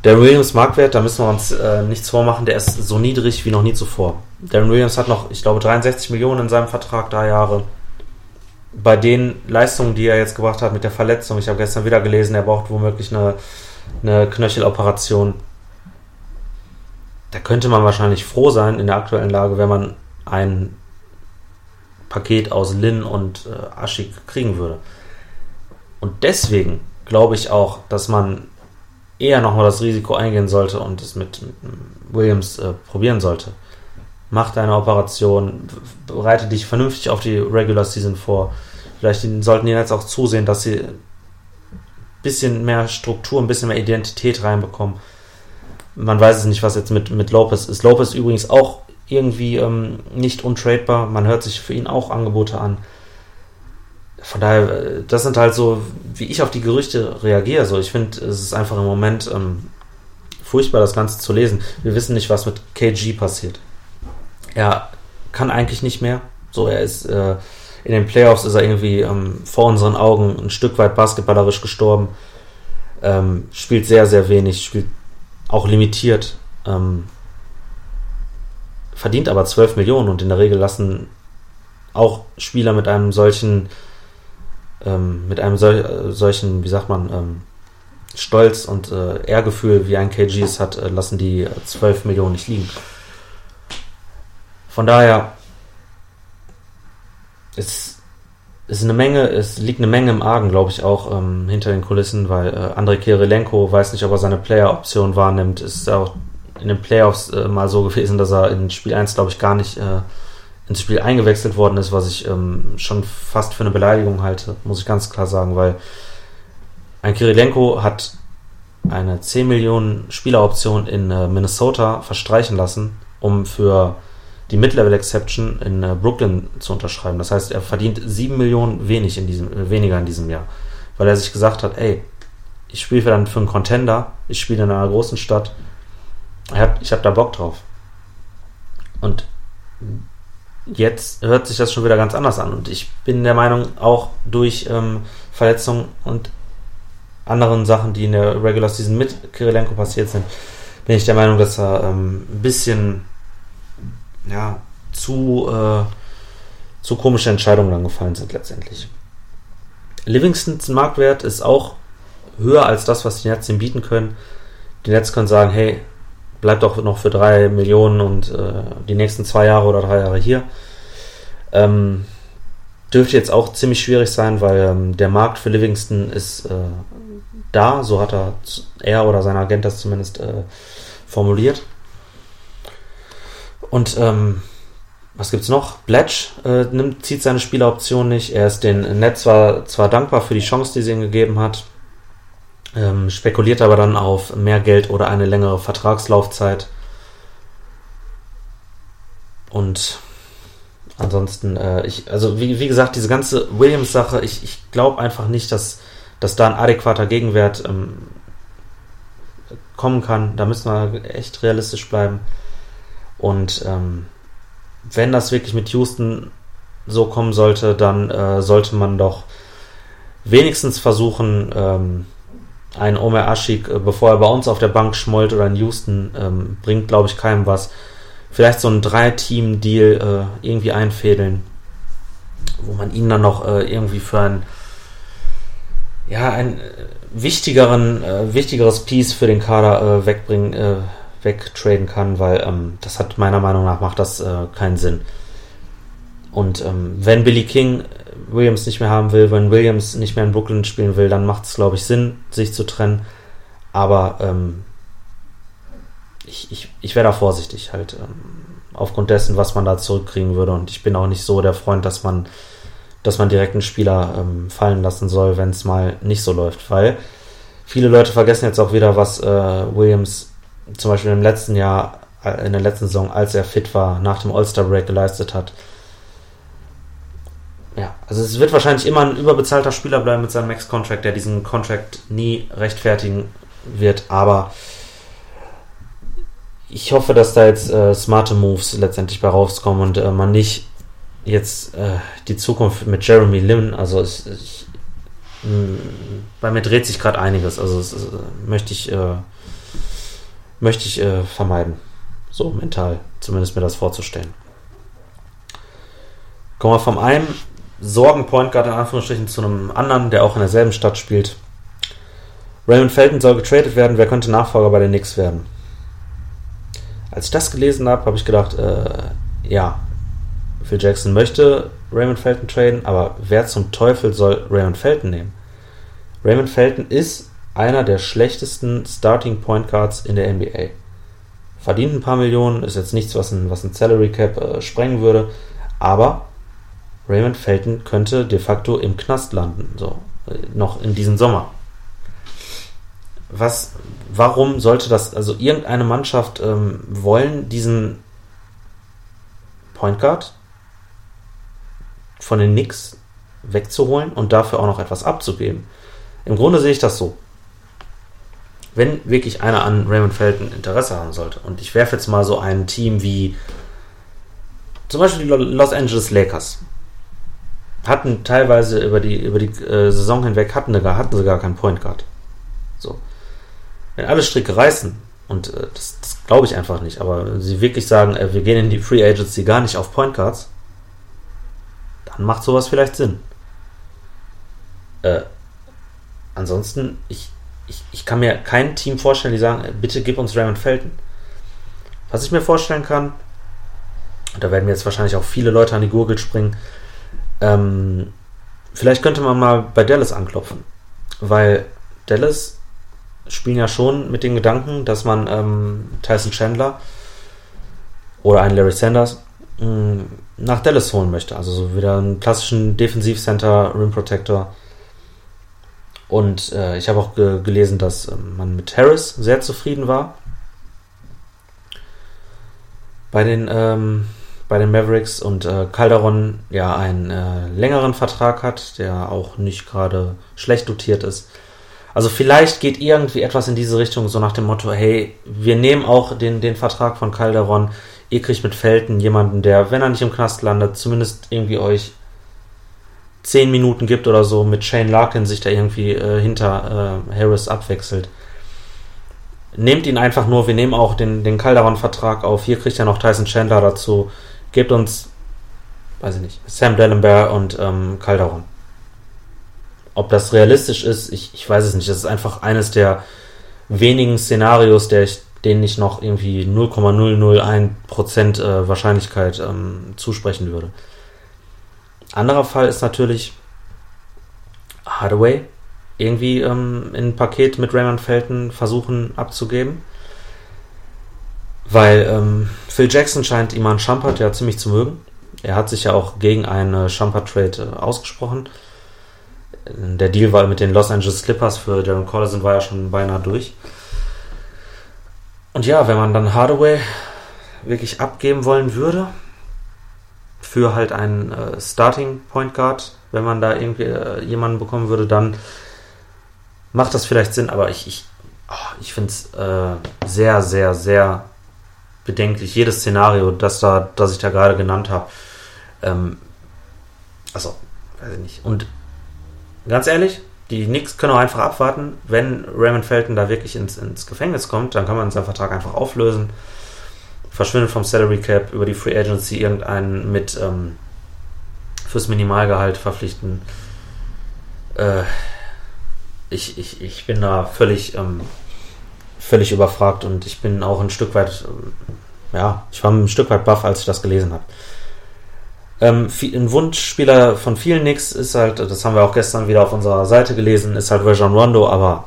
Darren Williams Marktwert, da müssen wir uns äh, nichts vormachen, der ist so niedrig wie noch nie zuvor. Darren Williams hat noch, ich glaube, 63 Millionen in seinem Vertrag, drei Jahre bei den Leistungen, die er jetzt gebracht hat mit der Verletzung, ich habe gestern wieder gelesen, er braucht womöglich eine, eine Knöcheloperation. Da könnte man wahrscheinlich froh sein in der aktuellen Lage, wenn man ein Paket aus Lin und äh, Aschik kriegen würde. Und deswegen glaube ich auch, dass man eher nochmal das Risiko eingehen sollte und es mit, Williams äh, probieren sollte mach deine Operation, bereite dich vernünftig auf die Regular Season vor. Vielleicht sollten die jetzt auch zusehen, dass sie ein bisschen mehr Struktur, ein bisschen mehr Identität reinbekommen. Man weiß es nicht, was jetzt mit, mit Lopez ist. Lopez übrigens auch irgendwie ähm, nicht untradebar. Man hört sich für ihn auch Angebote an. Von daher, äh, das sind halt so, wie ich auf die Gerüchte reagiere. So, ich finde, es ist einfach im Moment ähm, furchtbar, das Ganze zu lesen. Wir wissen nicht, was mit KG passiert. Er kann eigentlich nicht mehr. So, er ist äh, in den Playoffs ist er irgendwie ähm, vor unseren Augen ein Stück weit basketballerisch gestorben. Ähm, spielt sehr, sehr wenig, spielt auch limitiert. Ähm, verdient aber 12 Millionen und in der Regel lassen auch Spieler mit einem solchen, ähm, mit einem sol äh, solchen, wie sagt man, ähm, Stolz und äh, Ehrgefühl, wie ein KG es hat, äh, lassen die 12 Millionen nicht liegen. Von daher es ist eine Menge, es liegt eine Menge im Argen, glaube ich, auch ähm, hinter den Kulissen, weil äh, Andrei Kirilenko weiß nicht, ob er seine Player-Option wahrnimmt. Ist auch in den Playoffs äh, mal so gewesen, dass er in Spiel 1, glaube ich, gar nicht äh, ins Spiel eingewechselt worden ist, was ich ähm, schon fast für eine Beleidigung halte, muss ich ganz klar sagen, weil ein Kirilenko hat eine 10 Millionen Spieleroption in äh, Minnesota verstreichen lassen, um für die Mid-Level Exception in äh, Brooklyn zu unterschreiben. Das heißt, er verdient 7 Millionen wenig in diesem, äh, weniger in diesem Jahr. Weil er sich gesagt hat, ey, ich spiele dann für einen Contender, ich spiele in einer großen Stadt, ich habe hab da Bock drauf. Und jetzt hört sich das schon wieder ganz anders an. Und ich bin der Meinung, auch durch ähm, Verletzungen und anderen Sachen, die in der Regular Season mit Kirilenko passiert sind, bin ich der Meinung, dass er ähm, ein bisschen ja, zu, äh, zu komische Entscheidungen dann gefallen sind letztendlich. Livingstons Marktwert ist auch höher als das, was die Nets ihm bieten können. Die Nets können sagen, hey, bleibt doch noch für drei Millionen und äh, die nächsten zwei Jahre oder drei Jahre hier. Ähm, dürfte jetzt auch ziemlich schwierig sein, weil ähm, der Markt für Livingston ist äh, da, so hat er, er oder sein Agent das zumindest äh, formuliert. Und ähm, was gibt's noch? Bletch äh, nimmt, zieht seine Spieleroption nicht. Er ist den Netz zwar, zwar dankbar für die Chance, die sie ihm gegeben hat, ähm, spekuliert aber dann auf mehr Geld oder eine längere Vertragslaufzeit. Und ansonsten, äh, ich, also wie, wie gesagt, diese ganze Williams-Sache, ich, ich glaube einfach nicht, dass, dass da ein adäquater Gegenwert ähm, kommen kann. Da müssen wir echt realistisch bleiben. Und ähm, wenn das wirklich mit Houston so kommen sollte, dann äh, sollte man doch wenigstens versuchen, ähm, einen Omer Aschik, äh, bevor er bei uns auf der Bank schmollt oder in Houston, ähm, bringt, glaube ich, keinem was. Vielleicht so ein Drei-Team-Deal äh, irgendwie einfädeln, wo man ihn dann noch äh, irgendwie für ein ja, ein äh, wichtigeren, äh, wichtigeres Piece für den Kader äh, wegbringen, wegtraden kann, weil ähm, das hat meiner Meinung nach macht das keinen Sinn. Und ähm, wenn Billy King Williams nicht mehr haben will, wenn Williams nicht mehr in Brooklyn spielen will, dann macht es, glaube ich, Sinn, sich zu trennen. Aber ähm, ich, ich, ich wäre da vorsichtig halt ähm, aufgrund dessen, was man da zurückkriegen würde. Und ich bin auch nicht so der Freund, dass man, dass man direkt einen Spieler ähm, fallen lassen soll, wenn es mal nicht so läuft. Weil viele Leute vergessen jetzt auch wieder, was äh, Williams zum Beispiel im letzten Jahr, äh, in der letzten Saison, als er fit war, nach dem All-Star-Break geleistet hat. Ja, also es wird wahrscheinlich immer ein überbezahlter Spieler bleiben mit seinem Max-Contract, der diesen Contract nie rechtfertigen wird, aber ich hoffe, dass da jetzt äh, smarte Moves letztendlich bei rauskommen und äh, man nicht jetzt äh, die Zukunft mit Jeremy Lin, also ich, ich, mh, bei mir dreht sich gerade einiges, also das, möchte ich äh, möchte ich äh, vermeiden. So mental, zumindest mir das vorzustellen. Kommen wir vom einen Sorgen-Point Guard in Anführungsstrichen zu einem anderen, der auch in derselben Stadt spielt. Raymond Felton soll getradet werden. Wer könnte Nachfolger bei den Knicks werden? Als ich das gelesen habe, habe ich gedacht, äh, ja, Phil Jackson möchte Raymond Felton traden, aber wer zum Teufel soll Raymond Felton nehmen? Raymond Felton ist einer der schlechtesten Starting Point Guards in der NBA. Verdient ein paar Millionen, ist jetzt nichts, was ein, was ein Salary Cap äh, sprengen würde, aber Raymond Felton könnte de facto im Knast landen, so noch in diesem Sommer. Was, warum sollte das, also irgendeine Mannschaft ähm, wollen diesen Point Guard von den Knicks wegzuholen und dafür auch noch etwas abzugeben? Im Grunde sehe ich das so. Wenn wirklich einer an Raymond Felton Interesse haben sollte, und ich werfe jetzt mal so ein Team wie zum Beispiel die Los Angeles Lakers, hatten teilweise über die, über die äh, Saison hinweg hatten, hatten sie gar keinen Point Guard. So. Wenn alle Stricke reißen, und äh, das, das glaube ich einfach nicht, aber sie wirklich sagen, äh, wir gehen in die Free Agency gar nicht auf Point Guards, dann macht sowas vielleicht Sinn. Äh, ansonsten, ich, ich, ich kann mir kein Team vorstellen, die sagen, äh, bitte gib uns Raymond Felton. Was ich mir vorstellen kann, und da werden mir jetzt wahrscheinlich auch viele Leute an die Gurgel springen, ähm, vielleicht könnte man mal bei Dallas anklopfen, weil Dallas spielen ja schon mit den Gedanken, dass man ähm, Tyson Chandler oder einen Larry Sanders mh, mm, nach Dallas holen möchte. Also so wieder einen klassischen Defensivcenter, Rim Protector. Und äh, ich habe auch ge gelesen, dass äh, man mit Harris sehr zufrieden war. Bei den ähm, bei den Mavericks und äh, Calderon ja einen äh, längeren Vertrag hat, der auch nicht gerade schlecht dotiert ist. Also vielleicht geht irgendwie etwas in diese Richtung, so nach dem Motto, hey, wir nehmen auch den, den Vertrag von Calderon, ihr kriegt mit Felton jemanden, der, wenn er nicht im Knast landet, zumindest irgendwie euch 10 Minuten gibt oder so, mit Shane Larkin sich da irgendwie äh, hinter äh, Harris abwechselt. Nehmt ihn einfach nur, wir nehmen auch den, den Calderon-Vertrag auf, hier kriegt er noch Tyson Chandler dazu, gebt uns, weiß ich nicht, Sam Dellenberg und ähm, Calderon. Ob das realistisch ist, ich, ich weiß es nicht. Das ist einfach eines der wenigen Szenarios, der ich, denen ich noch irgendwie 0,001% äh, Wahrscheinlichkeit ähm, zusprechen würde. Anderer Fall ist natürlich Hardaway irgendwie ähm, in ein Paket mit Raymond Felton versuchen abzugeben. Weil ähm, Phil Jackson scheint Iman Shumpert ja ziemlich zu mögen. Er hat sich ja auch gegen einen Shumpert-Trade äh, ausgesprochen. Der Deal war mit den Los Angeles Clippers für Darren Collison war ja schon beinahe durch. Und ja, wenn man dann Hardaway wirklich abgeben wollen würde, für halt einen äh, Starting Point Guard, wenn man da irgendwie äh, jemanden bekommen würde, dann macht das vielleicht Sinn, aber ich, ich, oh, ich finde es äh, sehr, sehr, sehr bedenklich. Jedes Szenario, das, da, das ich da gerade genannt habe. Ähm, also, weiß ich nicht. Und ganz ehrlich, die Knicks können auch einfach abwarten. Wenn Raymond Felton da wirklich ins, ins Gefängnis kommt, dann kann man seinen Vertrag einfach auflösen. Verschwindet vom Salary Cap über die Free Agency irgendeinen mit ähm, fürs Minimalgehalt verpflichten. Äh, ich, ich, ich bin da völlig, ähm, völlig überfragt und ich bin auch ein Stück weit, äh, ja, ich war ein Stück weit baff, als ich das gelesen habe. Ähm, ein Wunschspieler von vielen Knicks ist halt, das haben wir auch gestern wieder auf unserer Seite gelesen, ist halt Rajon Rondo, aber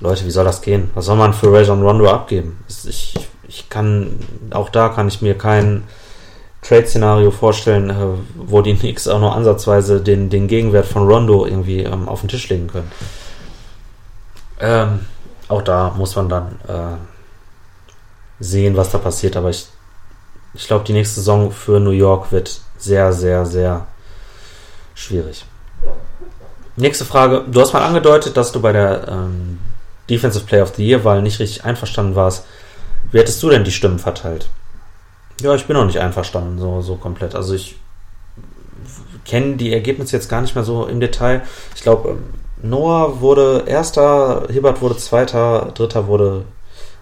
Leute, wie soll das gehen? Was soll man für Rajon Rondo abgeben? Ich, ich kann, auch da kann ich mir kein Trade-Szenario vorstellen, äh, wo die Knicks auch nur ansatzweise den, den Gegenwert von Rondo irgendwie ähm, auf den Tisch legen können. Ähm, auch da muss man dann äh, sehen, was da passiert, aber ich, ich glaube, die nächste Saison für New York wird sehr, sehr, sehr schwierig. Nächste Frage. Du hast mal angedeutet, dass du bei der ähm, Defensive Player of the Year Wahl nicht richtig einverstanden warst. Wie hättest du denn die Stimmen verteilt? Ja, ich bin noch nicht einverstanden, so, so komplett. Also ich kenne die Ergebnisse jetzt gar nicht mehr so im Detail. Ich glaube, ähm, Noah wurde erster, Hibbert wurde zweiter, dritter wurde,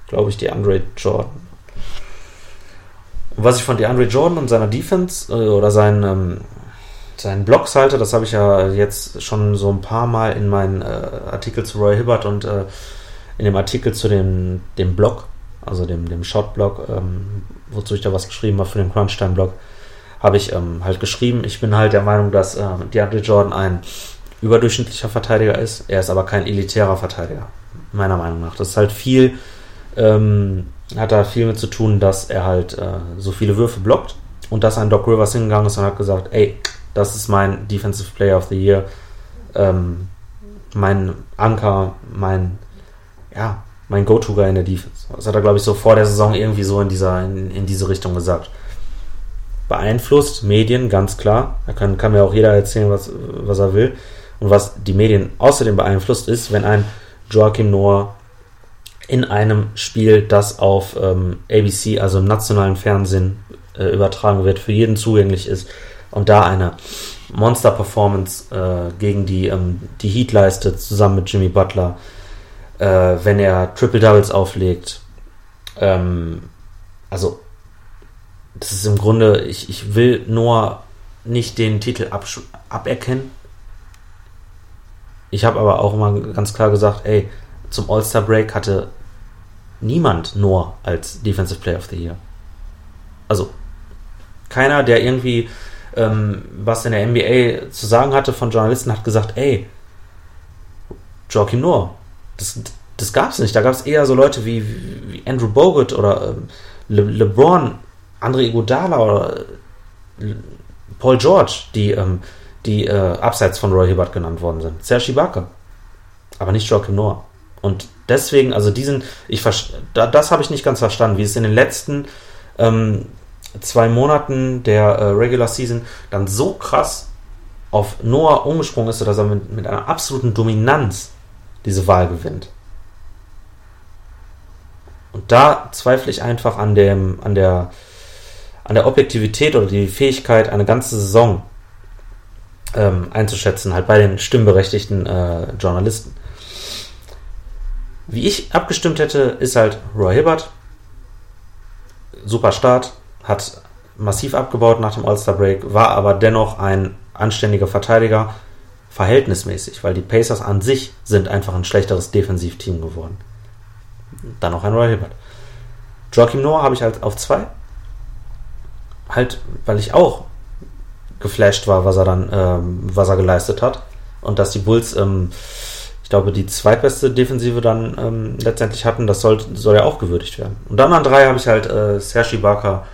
glaube ich, die Andre Jordan. Was ich von DeAndre Jordan und seiner Defense äh, oder seinen, ähm, seinen Blocks halte, das habe ich ja jetzt schon so ein paar Mal in meinen äh, Artikel zu Roy Hibbert und äh, in dem Artikel zu dem, dem Blog, also dem, dem Shot-Blog, ähm, wozu ich da was geschrieben habe für den Crunchtime-Blog, habe ich ähm, halt geschrieben, ich bin halt der Meinung, dass ähm, DeAndre Jordan ein überdurchschnittlicher Verteidiger ist. Er ist aber kein elitärer Verteidiger, meiner Meinung nach. Das ist halt viel ähm, hat da viel mit zu tun, dass er halt äh, so viele Würfe blockt und dass ein Doc Rivers hingegangen ist und hat gesagt, ey, das ist mein Defensive Player of the Year, ähm, mein Anker, mein, ja, mein Go-To-Guy in der Defense. Das hat er, glaube ich, so vor der Saison irgendwie so in, dieser, in, in diese Richtung gesagt. Beeinflusst Medien, ganz klar. Da kann, kann mir auch jeder erzählen, was, was er will. Und was die Medien außerdem beeinflusst ist, wenn ein Joachim Noah in einem Spiel, das auf ähm, ABC, also im nationalen Fernsehen, äh, übertragen wird, für jeden zugänglich ist und da eine Monster-Performance äh, gegen die, ähm, die Heat leistet, zusammen mit Jimmy Butler, äh, wenn er Triple Doubles auflegt. Ähm, also, das ist im Grunde, ich, ich will nur nicht den Titel aberkennen. Ich habe aber auch immer ganz klar gesagt, ey, zum All-Star Break hatte niemand Noah als Defensive Player of the Year. Also keiner, der irgendwie ähm, was in der NBA zu sagen hatte von Journalisten, hat gesagt, ey, Joachim Noah, das, das gab es nicht. Da gab es eher so Leute wie, wie Andrew Bogut oder ähm, Le LeBron, Andre Iguodala oder äh, Paul George, die, ähm, die äh, abseits von Roy Hibbert genannt worden sind. Serge Ibaka. Aber nicht Joachim Noah. Und deswegen, also diesen, ich das habe ich nicht ganz verstanden, wie es in den letzten ähm, zwei Monaten der äh, Regular Season dann so krass auf Noah umgesprungen ist, dass er mit, mit einer absoluten Dominanz diese Wahl gewinnt. Und da zweifle ich einfach an dem, an der, an der Objektivität oder die Fähigkeit, eine ganze Saison ähm, einzuschätzen, halt bei den stimmberechtigten äh, Journalisten. Wie ich abgestimmt hätte, ist halt Roy Hibbert. Super Start, hat massiv abgebaut nach dem All-Star Break, war aber dennoch ein anständiger Verteidiger, verhältnismäßig, weil die Pacers an sich sind einfach ein schlechteres Defensivteam geworden. Dann noch ein Roy Hibbert. Joachim Noah habe ich halt auf zwei. Halt, weil ich auch geflasht war, was er dann, ähm, was er geleistet hat. Und dass die Bulls, ähm, ich glaube, die zweitbeste Defensive dann ähm, letztendlich hatten, das soll, soll ja auch gewürdigt werden. Und dann an drei habe ich halt äh, Sergi Barker,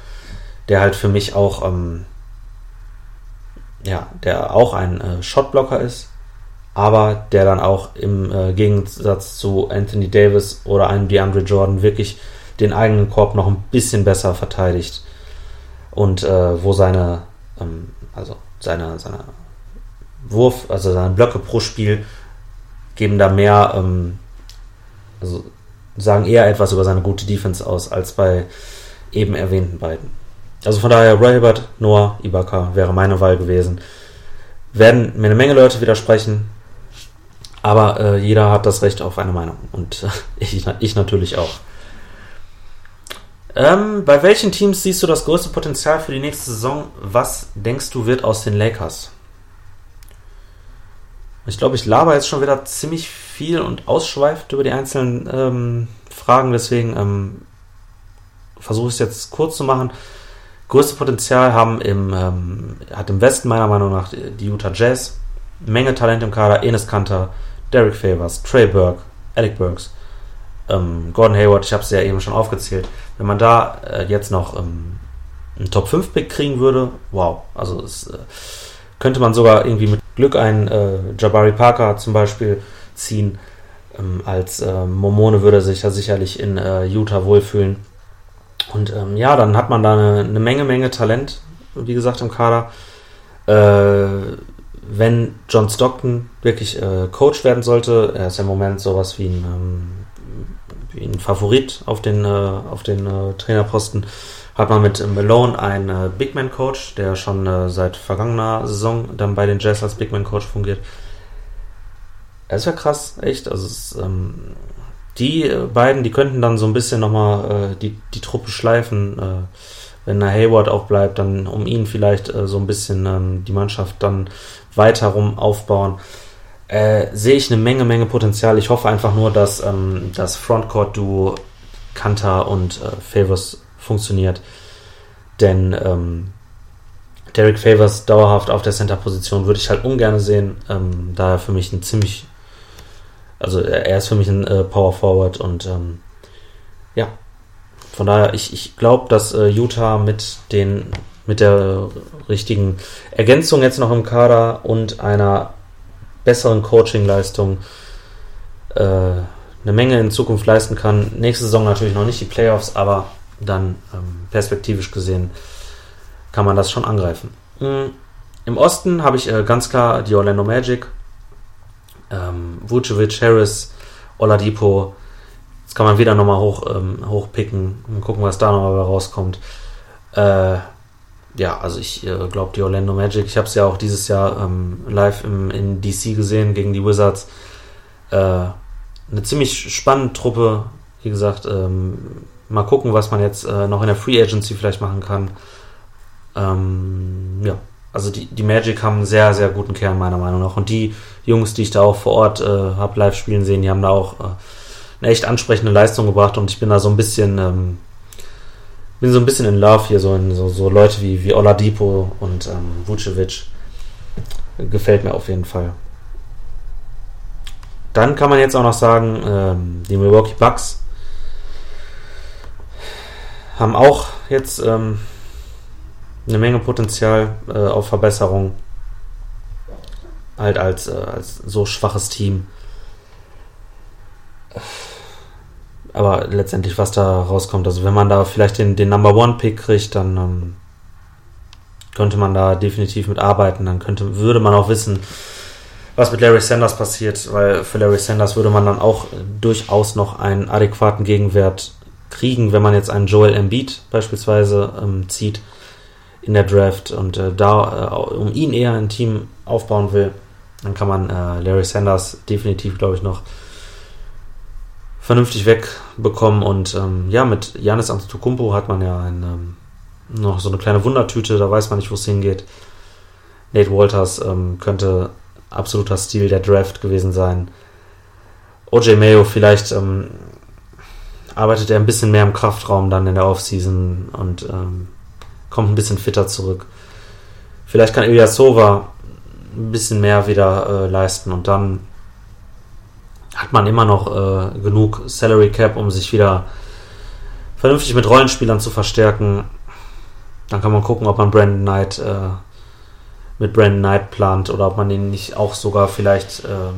der halt für mich auch, ähm, ja, der auch ein äh, Shotblocker ist, aber der dann auch im äh, Gegensatz zu Anthony Davis oder einem DeAndre Jordan wirklich den eigenen Korb noch ein bisschen besser verteidigt und äh, wo seine, ähm, also seine, seine Wurf, also seine Blöcke pro Spiel geben da mehr, ähm, also sagen eher etwas über seine gute Defense aus, als bei eben erwähnten beiden. Also von daher, Roy Hibbert, Noah, Ibaka wäre meine Wahl gewesen. Werden mir eine Menge Leute widersprechen, aber äh, jeder hat das Recht auf eine Meinung und äh, ich, ich natürlich auch. Ähm, bei welchen Teams siehst du das größte Potenzial für die nächste Saison? Was denkst du wird aus den Lakers? Ich glaube, ich laber jetzt schon wieder ziemlich viel und ausschweift über die einzelnen ähm, Fragen, deswegen ähm, versuche ich es jetzt kurz zu machen. Größte Potenzial haben im, ähm, hat im Westen meiner Meinung nach die Utah Jazz. Menge Talent im Kader, Enes Kanter, Derek Favors, Trey Burke, Alec Burks ähm, Gordon Hayward, ich habe es ja eben schon aufgezählt, wenn man da äh, jetzt noch ähm, einen Top 5 Pick kriegen würde, wow, also es, äh, könnte man sogar irgendwie mit Glück einen äh, Jabari Parker zum Beispiel ziehen. Ähm, als äh, Momone würde sich ja sicherlich in äh, Utah wohlfühlen. Und ähm, ja, dann hat man da eine, eine, Menge, Menge Talent, wie gesagt, im Kader. Äh, wenn John Stockton wirklich Coach werden sollte, er ist im Moment sowas wie ein ein Favorit auf den, äh, auf den äh, Trainerposten. Hat man mit Malone einen äh, Bigman-Coach, der schon äh, seit vergangener Saison dann bei den Jazz als Bigman-Coach fungiert. Das wäre krass, echt. Also es, ähm, die äh, beiden, die könnten dann so ein bisschen nochmal äh, die, die Truppe schleifen. Äh, wenn der Hayward auch bleibt, dann um ihn vielleicht äh, so ein bisschen ähm, die Mannschaft dann weiter rum aufbauen äh, sehe ich eine Menge, Menge Potenzial. Ich hoffe einfach nur, dass ähm, das Frontcourt-Duo Kanter und äh, Favors funktioniert. Denn ähm, Derek Favors dauerhaft auf der Center-Position würde ich halt ungern sehen, ähm, da er für mich ein ziemlich, also er ist für mich ein äh, Power Forward und ähm, ja, von daher, ich, ich glaube, dass äh, Utah mit den mit der richtigen Ergänzung jetzt noch im Kader und einer besseren Coaching-Leistung äh, eine Menge in Zukunft leisten kann. Nächste Saison natürlich noch nicht die Playoffs, aber dann ähm, perspektivisch gesehen kann man das schon angreifen. Mhm. Im Osten habe ich äh, ganz klar die Orlando Magic, ähm, Vucevic, Harris, Oladipo. Jetzt kann man wieder nochmal hoch, ähm, hochpicken und gucken, was da nochmal rauskommt. Äh, ja, also ich äh, glaube, die Orlando Magic, ich habe es ja auch dieses Jahr ähm, live im, in DC gesehen gegen die Wizards. Äh, eine ziemlich spannende Truppe. Wie gesagt, ähm, mal gucken, was man jetzt äh, noch in der Free Agency vielleicht machen kann. Ähm, ja, also die, die Magic haben einen sehr, sehr guten Kern meiner Meinung nach. Und die Jungs, die ich da auch vor Ort äh, habe live spielen sehen, die haben da auch äh, eine echt ansprechende Leistung gebracht. Und ich bin da so ein bisschen ähm, bin so ein bisschen in Love hier, so, in, so, so Leute wie, wie Oladipo und ähm, Vucevic. Gefällt mir auf jeden Fall. Dann kann man jetzt auch noch sagen, ähm, die Milwaukee Bucks haben auch jetzt ähm, eine Menge Potenzial äh, auf Verbesserung. Halt als, äh, als so schwaches Team aber letztendlich, was da rauskommt, also wenn man da vielleicht den, den Number One Pick kriegt, dann ähm, könnte man da definitiv mit arbeiten. Dann könnte, würde man auch wissen, was mit Larry Sanders passiert, weil für Larry Sanders würde man dann auch durchaus noch einen adäquaten Gegenwert kriegen, wenn man jetzt einen Joel Embiid beispielsweise ähm, zieht. in der Draft und äh, da äh, um ihn eher ein Team aufbauen will, dann kann man äh, Larry Sanders definitiv, glaube ich, noch vernünftig wegbekommen. Und ähm, ja, mit Janis Antetokounmpo hat man ja ein, ähm, noch so eine kleine Wundertüte, da weiß man nicht, wo es hingeht. Nate Walters ähm, könnte absoluter Stil der Draft gewesen sein. OJ Mayo vielleicht ähm, arbeitet er ein bisschen mehr im Kraftraum dann in der Offseason und ähm, kommt ein bisschen fitter zurück. Vielleicht kann Ilyasova ein bisschen mehr wieder äh, leisten und dann hat man immer noch äh, genug Salary Cap, um sich wieder vernünftig mit Rollenspielern zu verstärken. Dann kann man gucken, ob man Brandon Knight äh, mit Brandon Knight plant oder ob man ihn nicht auch sogar vielleicht äh,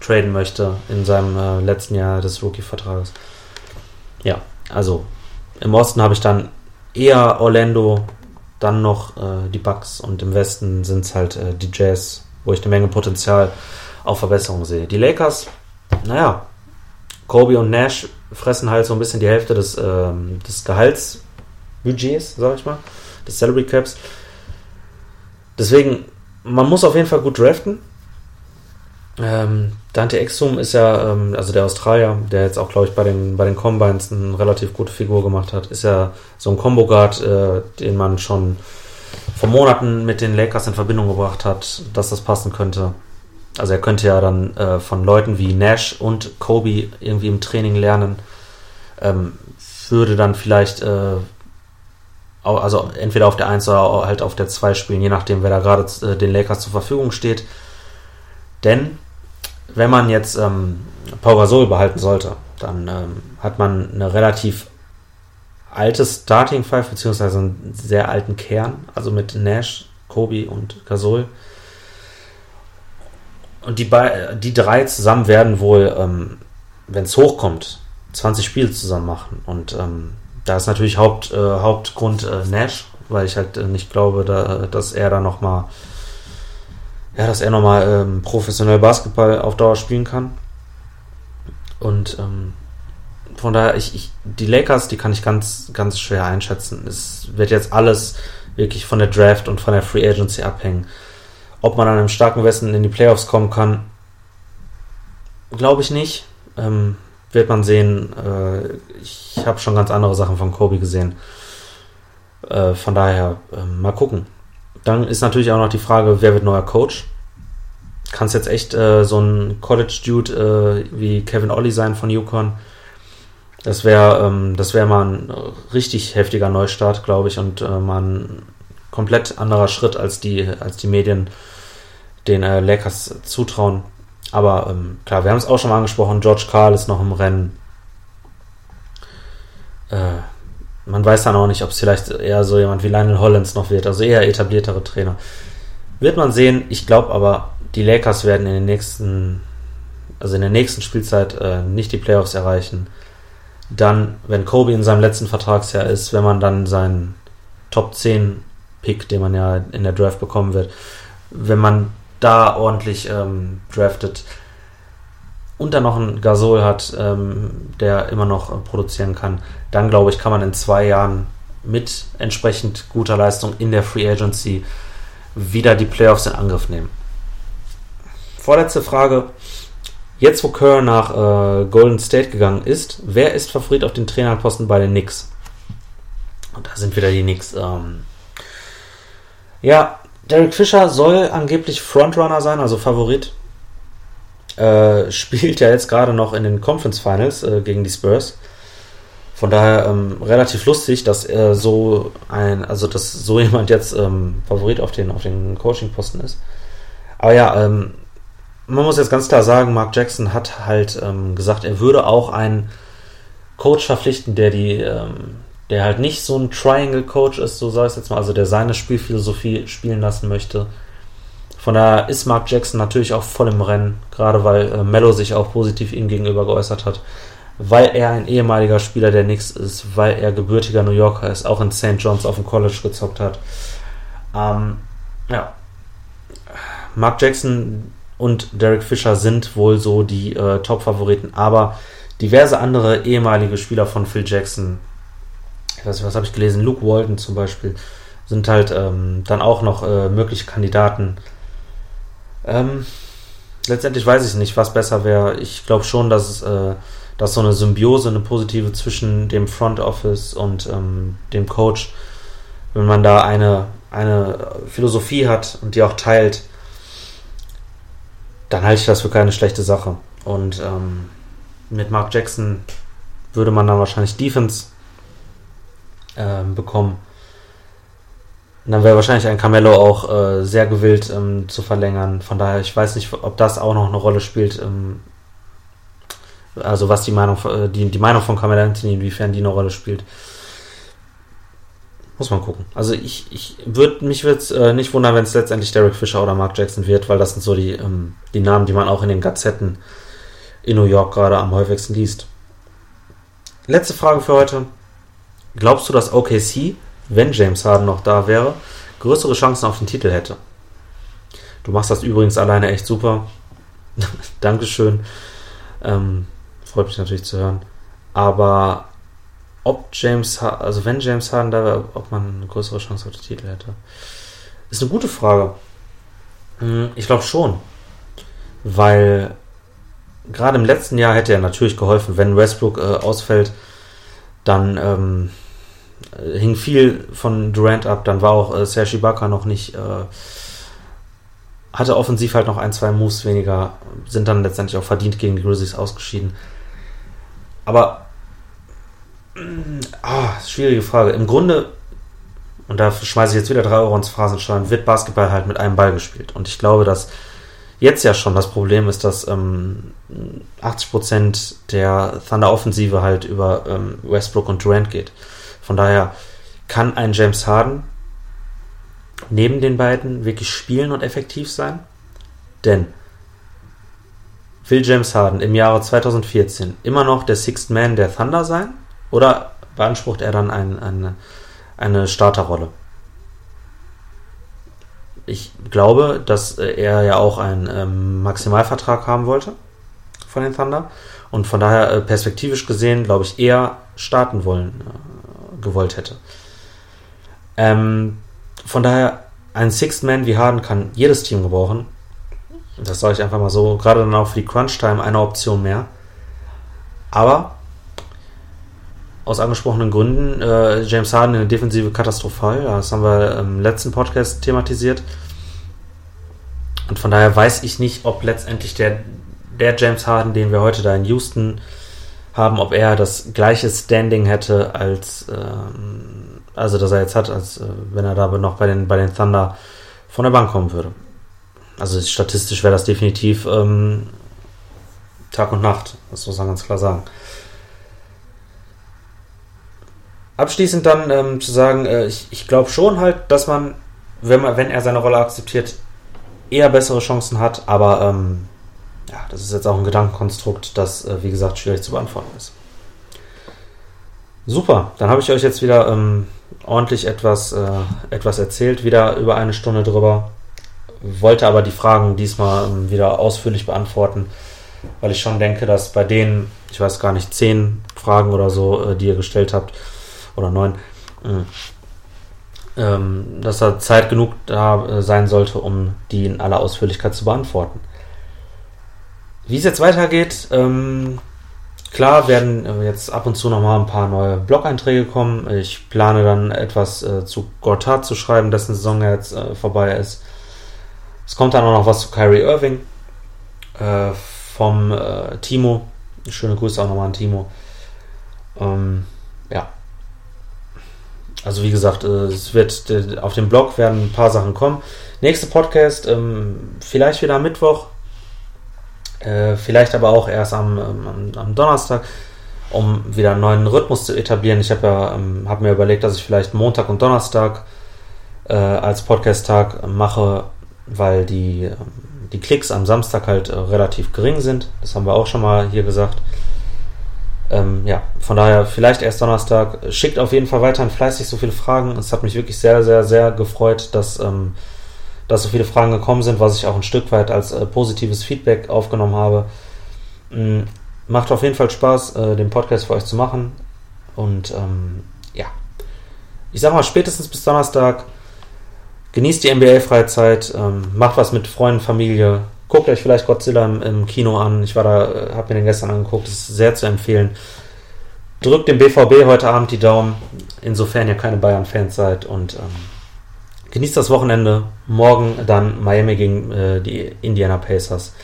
traden möchte in seinem äh, letzten Jahr des Rookie-Vertrages. Ja, also im Osten habe ich dann eher Orlando, dann noch äh, die Bucks und im Westen sind es halt äh, die Jazz, wo ich eine Menge Potenzial auf Verbesserung sehe. Die Lakers naja, Kobe und Nash fressen halt so ein bisschen die Hälfte des, ähm, des Gehaltsbudgets, sag ich mal, des Salary Caps. Deswegen, man muss auf jeden Fall gut draften. Ähm, Dante Exum ist ja, ähm, also der Australier, der jetzt auch, glaube ich, bei den, bei den Combines eine relativ gute Figur gemacht hat, ist ja so ein Combo-Guard, äh, den man schon vor Monaten mit den Lakers in Verbindung gebracht hat, dass das passen könnte. Also er könnte ja dann äh, von Leuten wie Nash und Kobe irgendwie im Training lernen. Ähm, würde dann vielleicht äh, also entweder auf der 1 oder halt auf der 2 spielen, je nachdem, wer da gerade äh, den Lakers zur Verfügung steht. Denn wenn man jetzt ähm, Pau Gasol behalten sollte, dann ähm, hat man eine relativ alte Starting Five, beziehungsweise einen sehr alten Kern, also mit Nash, Kobe und Gasol. Und die, die drei zusammen werden wohl, ähm, wenn es hochkommt, 20 Spiele zusammen machen. Und ähm, da ist natürlich Haupt, äh, Hauptgrund äh, Nash, weil ich halt äh, nicht glaube, da, dass er da nochmal, ja, dass er nochmal ähm, professionell Basketball auf Dauer spielen kann. Und ähm, von daher, ich, ich, die Lakers, die kann ich ganz, ganz schwer einschätzen. Es wird jetzt alles wirklich von der Draft und von der Free Agency abhängen. Ob man an einem starken Westen in die Playoffs kommen kann, glaube ich nicht. Ähm, wird man sehen. Äh, ich habe schon ganz andere Sachen von Kobe gesehen. Äh, von daher, äh, mal gucken. Dann ist natürlich auch noch die Frage, wer wird neuer Coach? Kann es jetzt echt äh, so ein College-Dude äh, wie Kevin Ollie sein von Yukon? Das wäre ähm, wär mal ein richtig heftiger Neustart, glaube ich, und äh, mal komplett anderer Schritt, als die, als die Medien den äh, Lakers zutrauen. Aber ähm, klar, wir haben es auch schon mal angesprochen, George Carl ist noch im Rennen. Äh, man weiß dann auch nicht, ob es vielleicht eher so jemand wie Lionel Hollins noch wird, also eher etabliertere Trainer. Wird man sehen. Ich glaube aber, die Lakers werden in den nächsten, also in der nächsten Spielzeit äh, nicht die Playoffs erreichen. Dann, wenn Kobe in seinem letzten Vertragsjahr ist, wenn man dann seinen Top 10 Pick, den man ja in der Draft bekommen wird, wenn man da ordentlich ähm, draftet und dann noch einen Gasol hat, ähm, der immer noch äh, produzieren kann, dann glaube ich, kann man in zwei Jahren mit entsprechend guter Leistung in der Free Agency wieder die Playoffs in Angriff nehmen. Vorletzte Frage. Jetzt, wo Kerr nach äh, Golden State gegangen ist, wer ist Favorit auf den Trainerposten bei den Knicks? Und da sind wieder die Knicks. Ähm, ja, Derek Fischer soll angeblich Frontrunner sein, also Favorit. Äh, spielt ja jetzt gerade noch in den Conference Finals äh, gegen die Spurs. Von daher ähm, relativ lustig, dass er so ein, also dass so jemand jetzt ähm, Favorit auf den, auf den Coaching-Posten ist. Aber ja, ähm, man muss jetzt ganz klar sagen, Mark Jackson hat halt ähm, gesagt, er würde auch einen Coach verpflichten, der die, ähm, der halt nicht so ein Triangle-Coach ist, so sage ich jetzt mal, also der seine Spielphilosophie spielen lassen möchte. Von daher ist Mark Jackson natürlich auch voll im Rennen, gerade weil äh, Mello sich auch positiv ihm gegenüber geäußert hat, weil er ein ehemaliger Spieler der Knicks ist, weil er gebürtiger New Yorker ist, auch in St. John's auf dem College gezockt hat. Ähm, ja. Mark Jackson und Derek Fisher sind wohl so die äh, Top-Favoriten, aber diverse andere ehemalige Spieler von Phil Jackson ich was habe ich gelesen, Luke Walton zum Beispiel, sind halt ähm, dann auch noch äh, mögliche Kandidaten. Ähm, letztendlich weiß ich nicht, was besser wäre. Ich glaube schon, dass äh, dass so eine Symbiose, eine positive zwischen dem Front Office und ähm, dem Coach, wenn man da eine, eine Philosophie hat und die auch teilt, dann halte ich das für keine schlechte Sache. Und ähm, mit Mark Jackson würde man dann wahrscheinlich Defense äh, bekommen. Und dann wäre wahrscheinlich ein Carmelo auch äh, sehr gewillt ähm, zu verlängern. Von daher, ich weiß nicht, ob das auch noch eine Rolle spielt, ähm, also was die Meinung, äh, die, die Meinung von Carmelo Anthony, inwiefern die eine Rolle spielt. Muss man gucken. Also ich, ich würde mich würde äh, nicht wundern, wenn es letztendlich Derek Fisher oder Mark Jackson wird, weil das sind so die, ähm, die Namen, die man auch in den Gazetten in New York gerade am häufigsten liest. Letzte Frage für heute. Glaubst du, dass OKC, wenn James Harden noch da wäre, größere Chancen auf den Titel hätte? Du machst das übrigens alleine echt super. Dankeschön. Ähm, Freut mich natürlich zu hören. Aber ob James Harden, also wenn James Harden da wäre, ob man eine größere Chance auf den Titel hätte, ist eine gute Frage. Hm, ich glaube schon. Weil gerade im letzten Jahr hätte er natürlich geholfen, wenn Westbrook äh, ausfällt, dann ähm, hing viel von Durant ab, dann war auch äh, Serge Ibaka noch nicht, äh, hatte offensiv halt noch ein, zwei Moves weniger, sind dann letztendlich auch verdient gegen die Grizzlies ausgeschieden. Aber, ah, schwierige Frage. Im Grunde, und da schmeiße ich jetzt wieder drei Euro ins Phrasenstein, wird Basketball halt mit einem Ball gespielt. Und ich glaube, dass jetzt ja schon das Problem ist, dass ähm, 80% der Thunder-Offensive halt über ähm, Westbrook und Durant geht. Von daher kann ein James Harden neben den beiden wirklich spielen und effektiv sein. Denn Will James Harden im Jahre 2014 immer noch der Sixth Man der Thunder sein? Oder beansprucht er dann ein, eine, eine Starterrolle? Ich glaube, dass er ja auch einen ähm, Maximalvertrag haben wollte von den Thunder und von daher äh, perspektivisch gesehen, glaube ich, eher starten wollen, äh, gewollt hätte. Ähm, von daher, ein Sixth Man wie Harden kann jedes Team gebrauchen das sage ich einfach mal so, gerade dann auch für die Crunch-Time eine Option mehr. Aber aus angesprochenen Gründen, äh, James Harden in der Defensive katastrophal. Das haben wir im letzten Podcast thematisiert. Und von daher weiß ich nicht, ob letztendlich der, der James Harden, den wir heute da in Houston haben, ob er das gleiche Standing hätte, als ähm, also das er jetzt hat, als äh, wenn er da noch bei den, bei den Thunder von der Bank kommen würde. Also statistisch wäre das definitiv ähm, Tag und Nacht, das muss man ganz klar sagen. Abschließend dann ähm, zu sagen, äh, ich, ich glaube schon halt, dass man, wenn man, wenn er seine Rolle akzeptiert, eher bessere Chancen hat, aber ähm, ja, das ist jetzt auch ein Gedankenkonstrukt, das, äh, wie gesagt, schwierig zu beantworten ist. Super, dann habe ich euch jetzt wieder ähm, ordentlich etwas, äh, etwas erzählt, wieder über eine Stunde drüber wollte aber die Fragen diesmal ähm, wieder ausführlich beantworten, weil ich schon denke, dass bei denen, ich weiß gar nicht, zehn Fragen oder so, äh, die ihr gestellt habt, oder neun, äh, ähm, dass da Zeit genug da äh, sein sollte, um die in aller Ausführlichkeit zu beantworten. Wie es jetzt weitergeht, ähm, klar werden jetzt ab und zu noch mal ein paar neue Blog-Einträge kommen. Ich plane dann etwas äh, zu Gortat zu schreiben, dessen Saison jetzt äh, vorbei ist. Es kommt dann auch noch was zu Kyrie Irving äh, vom äh, Timo. Schöne Grüße auch nochmal an Timo. Ähm, ja. Also wie gesagt, äh, es wird äh, auf dem Blog werden ein paar Sachen kommen. Nächste Podcast ähm, vielleicht wieder am Mittwoch, äh, vielleicht aber auch erst am, ähm, am, am, Donnerstag, um wieder einen neuen Rhythmus zu etablieren. Ich habe ja, ähm, hab mir überlegt, dass ich vielleicht Montag und Donnerstag als Podcast-Tag mache weil die, die Klicks am Samstag halt relativ gering sind. Das haben wir auch schon mal hier gesagt. Ähm, ja, von daher vielleicht erst Donnerstag. Schickt auf jeden Fall weiterhin fleißig so viele Fragen. Es hat mich wirklich sehr, sehr, sehr gefreut, dass, ähm, dass so viele Fragen gekommen sind, was ich auch ein Stück weit als äh, positives Feedback aufgenommen habe. Ähm, macht auf jeden Fall Spaß, äh, den Podcast für euch zu machen. Und ähm, ja, ich sag mal, spätestens bis Donnerstag genießt die NBA-Freizeit, ähm, macht was mit Freunden, Familie, guckt euch vielleicht Godzilla im, im Kino an. Ich war da, äh, habe mir den gestern angeguckt, das ist sehr zu empfehlen. Drückt dem BVB heute Abend die Daumen, insofern ihr keine Bayern-Fans seid und ähm, genießt das Wochenende. Morgen dann Miami gegen äh, die Indiana Pacers.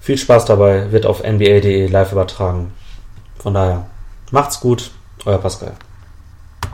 Viel Spaß dabei, wird auf nba.de live übertragen. Von daher, macht's gut, euer Pascal.